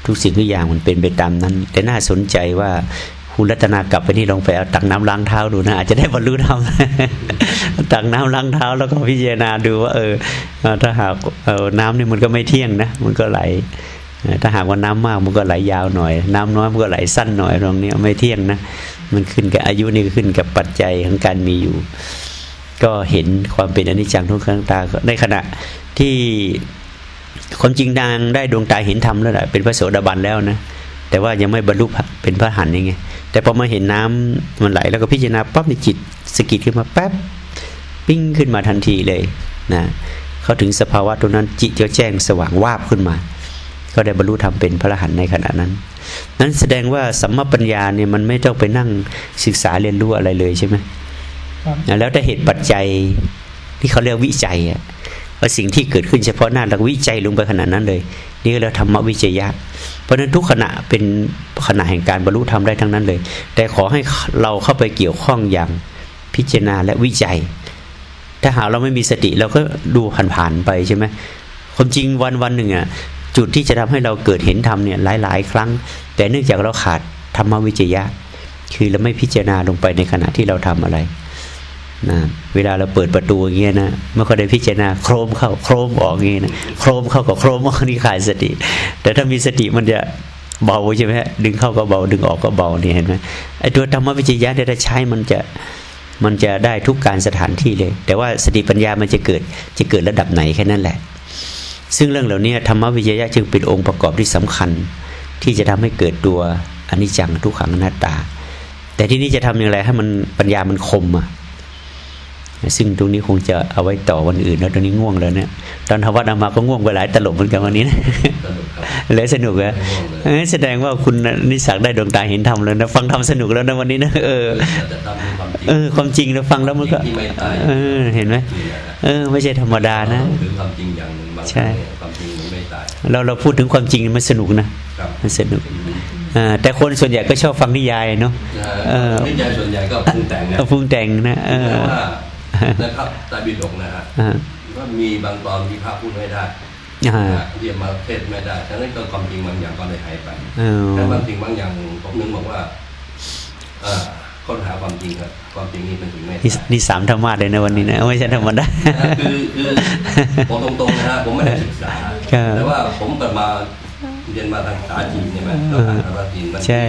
ทุกสิ่งทุกอย่างมันเป็นไปตามนั้น แต่น่าสนใจว่า คุณรัตนากลับไปนี่ลองไปเอาตักน้ำล้างเท้าดูนะอาจจะได้บรรลุธรรมตักน้ำล้างเท้าแล้วก็พิจารณาดูว่า เออ ถ้าหากเออน้ำนี่มันก็ไม่เที่ยงนะมันก็ไหลถ้าหากว่าน้ำมากมันก็ไหลยาวหน่อย น้ำน้อยมันก็ไหลสั้นหน่อยตรงนี้ไม่เที่ยงนะมันขึ้นกับอายุนี่ก็ขึ้นกับปัจจัยของการมีอยู่ ก็เห็นความเป็นอนิจจังทุกขังตาในขณะที่ความจริงนางได้ดวงตาเห็นธรรมแล้วแหละเป็นพระโสดาบันแล้วนะ แต่ว่ายังไม่บรรลุเป็นพระหันยังไงแต่พอมาเห็นน้ำมันไหลแล้วก็พิจารณาปั๊บในจิตสะกิดขึ้นมาแป๊บปิ้งขึ้นมาทันทีเลยนะเข้าถึงสภาวะตรงนั้นจิตจะแจ้งสว่างวาบขึ้นมา ก็ได้บรรลุธรรมเป็นพระอรหันต์ในขณะนั้น นั้นแสดงว่าสัมมาปัญญาเนี่ยมันไม่ต้องไปนั่งศึกษาเรียนรู้อะไรเลยใช่ไหมครับแล้วแต่เหตุปัจจัยที่เขาเรียกวิจัยอะว่าสิ่งที่เกิดขึ้นเฉพาะหน้าเราวิจัยลงไปขนาดนั้นเลย นี่เรียกธรรมวิจยะ เพราะฉะนั้นทุกขณะเป็นขณะแห่งการบรรลุธรรมได้ทั้งนั้นเลย แต่ขอให้เราเข้าไปเกี่ยวข้องอย่างพิจารณาและวิจัย ถ้าหากเราไม่มีสติเราก็ดูผ่านๆไปใช่ไหมความจริงวันวันหนึ่งอะจุดที่จะทำให้เราเกิดเห็นธรรมเนี่ยหลาย ๆ ครั้ง แต่เนื่องจากเราขาดธรรมวิจยะ คือเราไม่พิจารณาลงไปในขณะที่เราทำอะไร นะเวลาเราเปิดประตูอย่างเงี้ยนะไม่ค่อยได้พิจารณาโครมเข้าโครมออกงเงี้ยนะโครมเข้ากับโครมออกนี่ขาดสติ แต่ถ้ามีสติมันจะเบาใช่ไหมฮะดึงเข้าก็เบาดึงออกก็เบาเนี่ยเห็นไหมไอ้ตัวธรรมวิจยะเนี่ยถ้าใช้มันจะมันจะได้ทุกการสถานที่เลย แต่ว่าสติปัญญามันจะเกิดจะเกิดระดับไหนแค่นั้นแหละ ซึ่งเรื่องเหล่านี้ธรรมวิจยะจึงเป็นองค์ประกอบที่สำคัญ ที่จะทำให้เกิดตัวอนิจจังทุกขังอนัตตา แต่ที่นี้จะทำอย่างไรให้มันปัญญามันคมอะ ซึ่งตรงนี้คงจะเอาไว้ต่อวันอื่นแล้วตอนนี้ง่วงแล้วเนี่ยตอนทวัดอามาก็ง่วงไปหลายตลบเหมือนกันวันนี้นะสนุกครับเลยสนุกอะไม่ง่วงเลยเอ้ยแสดงว่าคุณนิสักได้ดวงตาเห็นธรรมแล้วนะฟังธรรมสนุกแล้วนะวันนี้นะเออแต่ทำในความจริงเออ ความจริงนะฟังแล้วมันก็ที่ไม่ตายเออเห็นไหมนี่แหละนะเออ ไม่ใช่ธรรมดานะคือความจริงอย่างหนึ่งบางคใช่รั้งเนี่ยความจริงมันไม่ตายเราเราพูดถึงความจริงมันสนุกนะครับมันสนุกอ่าแต่คนส่วนใหญ่ก็ชอบฟังนิยายเนาะเออนิยายส่วนใหญ่ก็ปรุงแต่งนะเอาปรุงแต่งนะเออแต่ว่า นะครับตาบิดกนะฮะอ่าก็มีบางตอนที่พระพูดไม่ได้อ่านะเรียกมาเทศน์ไม่ได้ฉะนั้นก็ความจริงบางอย่างก็เลยหายไปเออแต่บางสิ่งบางอย่างผมนึกบอกว่าเอ่อค้นหาความจริงครับความจริงนี้เป็นสิ่งไม่นี่ตายนี่สามธรรมะเลยนะวันนี้นะไม่ใช่ธรรมดาคือคือผมตรงๆนะฮะผมไม่ได้ศึกษาครับแต่ว่าผมเกิดมา เรียนมาทางภาษาจีนใช่ไหมเราอ่านภาษาจีนมันใช่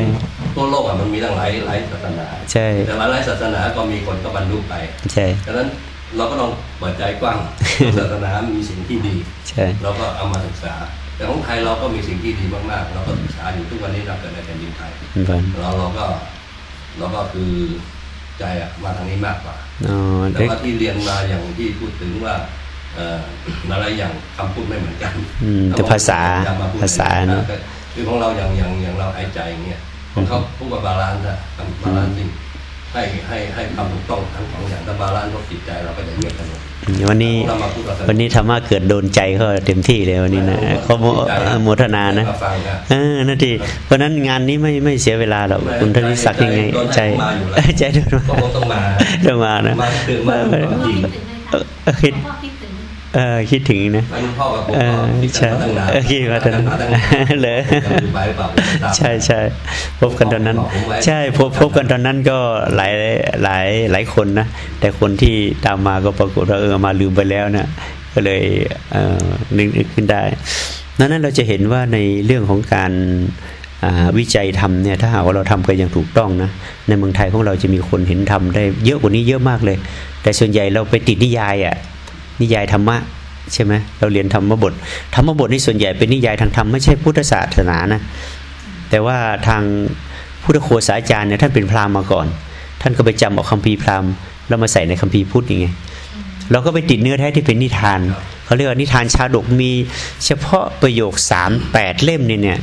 ทั่วโลกอะมันมีตั้งหลายหลายศาสนา ใช่ แต่หลายหลายศาสนาก็มีคนก็บรรลุไป ใช่ดังนั้นเราก็ต้องเปิดใจกว้างศาสนามีสิ่งที่ดี ใช่ เราก็เอามาศึกษา แต่ของไทยเราก็มีสิ่งที่ดีมากๆ เราก็ศึกษาอยู่ทุกวันนี้เราเกิดในแผ่นดินไทยเหมือนกันเราเราก็เราก็คือใจอะมาทางนี้มากกว่าอ๋อแต่เด็กว่าที่เรียนมาอย่างที่พูดถึงว่า เอ่ออะไรอย่างคำพูดไม่เหมือนกันอืมแต่ภาษาอย่มพูดภาษาเนอะคือของเราอย่างอย่างอย่างเราหายใจอย่างเงี้ยของเขาพูดว่าบาลานซ์อะคำบาลานซ์จริงให้ให้ให้คำถูกต้องทั้งสองอย่างถ้าบาลานซ์ลดจิตใจเราก็จะเงียบสงบวันนี้เรามาพูดกับวันนี้ธรรมะเกิดโดนใจเขาเต็มที่เลยวันนี้นะเขาโมโมทนานะมาฟังนะเออนั่นทีเพราะฉะนั้นงานนี้ไม่ไม่เสียเวลาหรอกคุณท่านนิสักยังไงใจใจโดนก็มาคงต้องมาต้องมานะมาคือมาความจริง เออคิดพ่อคิดถึงเออคิดถึงนะมันพ่อกับผมเอก็อคิดใช่กันมาตั้งนานเออคิดมาตั้งนานตั้งนานเลยยังไปหรือเปล่าไม่ทราบใช่ใช่พบกันตอนนั้น ใช่พบพบกันตอนนั้นก็หลายหลายหลายคนนะแต่คนที่ตามมาก็ปรากฏว่าเออมาลืมไปแล้วนะก็เลยเอ่อนึกนึกขึ้นได้ดังนั้นเราจะเห็นว่าในเรื่องของการอ่าวิจัยทำเนี่ยถ้าหากว่าเราทำกันอย่างถูกต้องนะในเมืองไทยของเราจะมีคนเห็นทำได้เยอะกว่านี้เยอะมากเลย แต่ส่วนใหญ่เราไปติดนิยายอะ นิยายธรรมะใช่ไหมเราเรียนธรรมบทธรรมบทนี่ส่วนใหญ่เป็นนิยายทางธรรมไม่ใช่พุทธศาสนานะแต่ว่าทางพุทธโคสาจารย์เนี่ยท่านเป็นพราหมณ์มาก่อน ท่านก็ไปจำเอาคัมภีร์พราหมณ์แล้วมาใส่ในคัมภีร์พุทธยังไงเราก็ไปติดเนื้อแท้ที่เป็นนิทานเขาเรียกว่านิทานชาดกมีเฉพาะประโยคสามแปดเล่มเนี่ยเนี่ย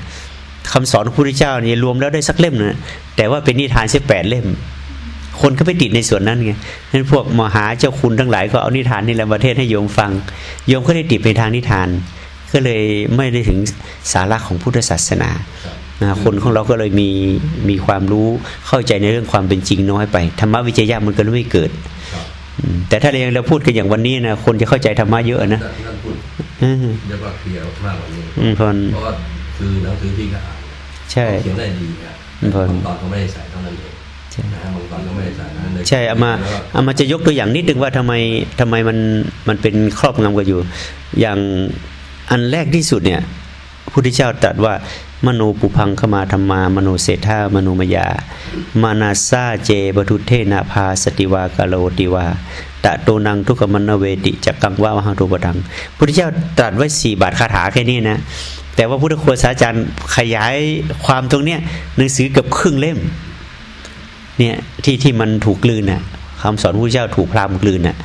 คำสอนพระพุทธเจ้านี่รวมแล้วได้สักเล่มนะแต่ว่าเป็นนิทานสิบแปดเล่ม คนก็ไปติดในส่วนนั้นไงนั้นพวกมหาเจ้าคุณทั้งหลายก็เอานิทานนี่แหละประเทศให้โยมฟัง โยมก็ได้ติดไปทางนิทาน ก็เลยไม่ได้ถึงสาระของพุทธศาสนานะคนของเราก็เลยมีมีความรู้เข้าใจในเรื่องความเป็นจริงน้อยไปธรรมวิจยะมันก็เลยไม่เกิดครับอืมแต่ถ้าเรายังเราพูดกันอย่างวันนี้นะคนจะเข้าใจธรรมะเยอะนะที่ท่านพูดอืมเรียกว่าเคลียร์มากกว่านี้อืมพอนเพราะว่าคือหนังสือที่ก็อ่านใช่เขียนได้ดีนะอืมพอบางตอนก็ไม่ได้ใส่เท่านั้นเองใช่ใช่เอามาเอามาจะยกตัวอย่างนิดนึงว่าทำไมทำไมมันมันเป็นครอบงำกันอยู่ อย่างอันแรกที่สุดเนี่ยพุทธเจ้าตรัสว่ามโนปุพังขมาธรรมามโนเศรษฐามโนมยา มานาซาเจบทุเทนาภาสติวากาโลติวาตะโตนังทุกขมันเวติจักกังว่ามหังตุปตังพุทธเจ้าตรัสไว้สี่บาทคาถาแค่นี้นะ แต่ว่าพุทธโฆษาจารย์ขยายความตรงเนี้ยหนังสือเกือบครึ่งเล่ม เนี่ยที่ที่มันถูกกลืนน่ะคำสอนพระพุทธเจ้าถูกพราหมณ์กลืนน่ะ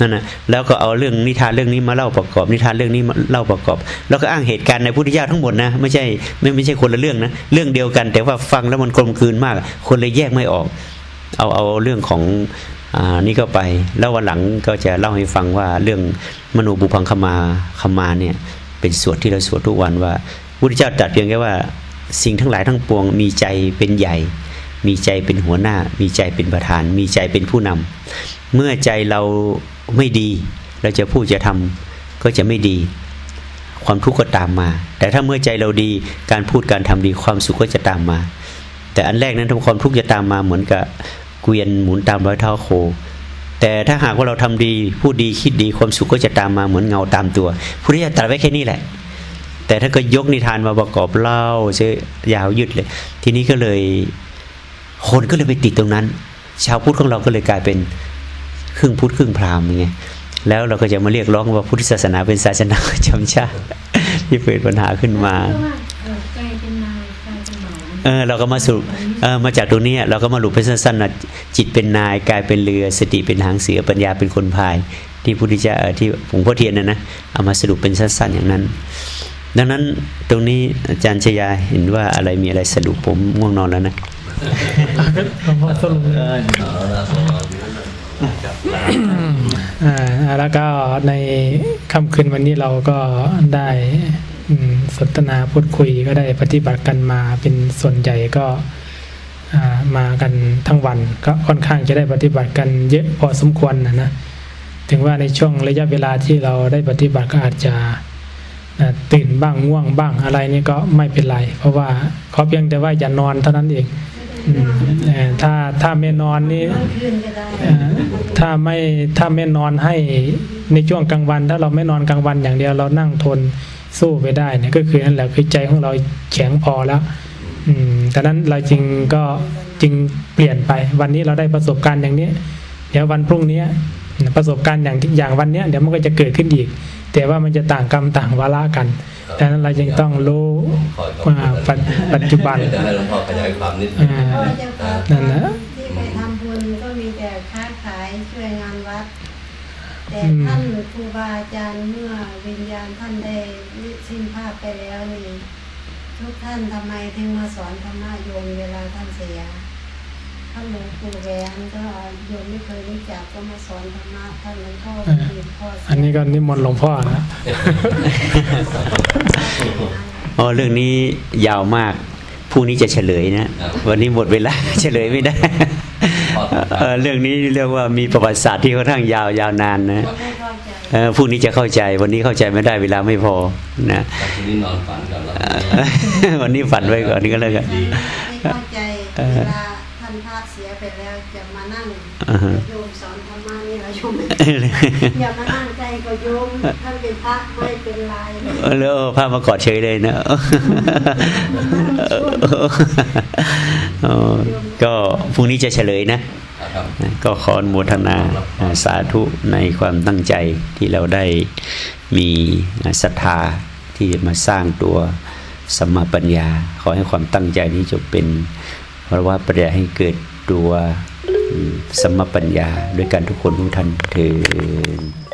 นั่นนะแล้วก็เอาเรื่องนิทานเรื่องนี้มาเล่าประกอบ นิทานเรื่องนี้มาเล่าประกอบ แล้วก็อ้างเหตุการณ์ในพุทธเจ้าทั้งหมดนะไม่ใช่ไม่ไม่ใช่คนละเรื่องนะเรื่องเดียวกัน แต่ว่าฟังแล้วมันกลมกลืนมาก คนเลยแยกไม่ออก เอาเอาเรื่องของอ่านี่ก็ไป แล้ววันหลังก็จะเล่าให้ฟังว่าเรื่องมโนบุพังคมาคมาเนี่ยเป็นสวดที่เราสวดทุกวันว่าพุทธเจ้าตรัสเพียงแค่ว่าสิ่งทั้งหลายทั้งปวงมีใจเป็นใหญ่ มีใจเป็นหัวหน้า มีใจเป็นประธาน มีใจเป็นผู้นำเมื่อใจเราไม่ดี เราจะพูดจะทำก็จะไม่ดี ความทุกข์ก็ตามมา แต่ถ้าเมื่อใจเราดีการพูดการทำดีความสุขก็จะตามมา แต่อันแรกนั้นถ้าความทุกข์จะตามมาเหมือนกับเกวียนหมุนตามร้อยเท้าโค แต่ถ้าหากว่าเราทำดีพูดดีคิดดีความสุขก็จะตามมาเหมือนเงาตามตัวพุทธิยถาตรัสไว้แค่นี้แหละแต่ถ้าก็ยกนิทานมาประกอบเล่าเชยยาวยืดเลย ทีนี้ก็เลย คนก็เลยไปติดตรงนั้น ชาวพุทธของเราก็เลยกลายเป็นครึ่งพุทธครึ่งพราหมณ์ไงแล้วเราก็จะมาเรียกร้องว่าพุทธศาสนาเป็นศาสนาประจำชาติที่เกิดปัญหาขึ้นมาเพราะว่าเออใจเป็นนายใจเป็นหมอเออเราก็มาสรุปเออมาจากตรงเนี้ยเราก็มาหลุดไปสั้นๆนะจิตเป็นนายกายเป็นเรือสติเป็นหางเสือปัญญาเป็นคนพาย ที่พุทธเจ้าเอ่อที่หลวงพ่อเทียนนะนะเอามาสรุปเป็นสั้นๆอย่างนั้น ดังนั้นตรงนี้อาจารย์ชยาเห็นว่าอะไรมีอะไรสรุปผมง่วงนอนแล้วนะ หลวงพ่อสรุปเอาละสวัสดีครับอ่าแล้วก็ในค่ำคืนวันนี้เราก็ได้สนทนาพูดคุยก็ได้ปฏิบัติกันมาเป็นส่วนใหญ่ก็มากันทั้งวันก็ค่อนข้างจะได้ปฏิบัติกันเยอะพอสมควรนะนะถึงว่าในช่วงระยะเวลาที่เราได้ปฏิบัติก็อาจจะตื่นบ้างง่วงบ้างอะไรนี่ก็ไม่เป็นไร เพราะว่าขอเพียงแต่ว่าอย่านอนเท่านั้นเอง ถ้าถ้าไม่นอนนี่ถ้าไม่ถ้าไม่นอนให้ในช่วงกลางวัน ถ้าเราไม่นอนกลางวันอย่างเดียวเรานั่งทนสู้ไปได้เนี่ยก็คือนั่นแหละคือใจของเราแข็งพอแล้วอืมแต่นั้นเราจึงก็จึงเปลี่ยนไป วันนี้เราได้ประสบการณ์อย่างนี้ เดี๋ยววันพรุ่งนี้ประสบการณ์อย่างอย่างวันเนี้ยเดี๋ยวมันก็จะเกิดขึ้นอีก แต่ว่ามันจะต่างกรรมต่างวาระกันดังนั้นเราจึงต้องรู้ว่าปัจปัจจุบันจะให้หลวงพ่อขยายความนิดนึงอ่าพ่อเจ้าค่ะนั่นนะที่ไปทำบุญก็มีแต่ค้าขายช่วยงานวัด แต่อืมท่านครูบาอาจารย์เมื่อวิญญาณท่านได้สิ้นภาพไปแล้วนี่ทุกท่านทำไมถึงมาสอนธรรมะโยมเวลาท่านเสีย ท่านหลวงปู่แหวนก็โยมไม่เคยรู้จักก็มาสอนธรรมะท่านหลวงพ่ออ่าหลวงพ่อเสียอันนี้ก็นิมนต์หลวงพ่อนะอ๋อเรื่องนี้ยาวมากพรุ่งนี้จะเฉลยนะ วันนี้หมดเวลาเฉลยไม่ได้เออเรื่องนี้เรียกว่ามีประวัติศาสตร์ที่ค่อนข้างยาวยาวนานนะไม่เข้าใจเออพรุ่งนี้จะเข้าใจ วันนี้เข้าใจไม่ได้เวลาไม่พอนะแต่ทีนี้นอนฝันกันแล้ววันนี้ฝันไว้ก่อนนี่ก็แล้วกันไม่เข้าใจเวลา มานั่งอ่าฮะโยมสอนธรรมะนี่เราโยมไม่อย่ามานั่งใจก็โยมท่านเป็นพระไม่เป็นไรเออแล้วพามากอดเฉยเลยนะเออก็พรุ่งนี้จะเฉลยนะครับก็ขออนุโมทนาสาธุในความตั้งใจที่เราได้มีศรัทธาที่จะมาสร้างตัวสัมมาปัญญา ขอให้ความตั้งใจนี้จงเป็นเพราะว่าปัญญาให้เกิดตัว สัมมาปัญญาด้วยกันทุกคนทุกท่านเถิด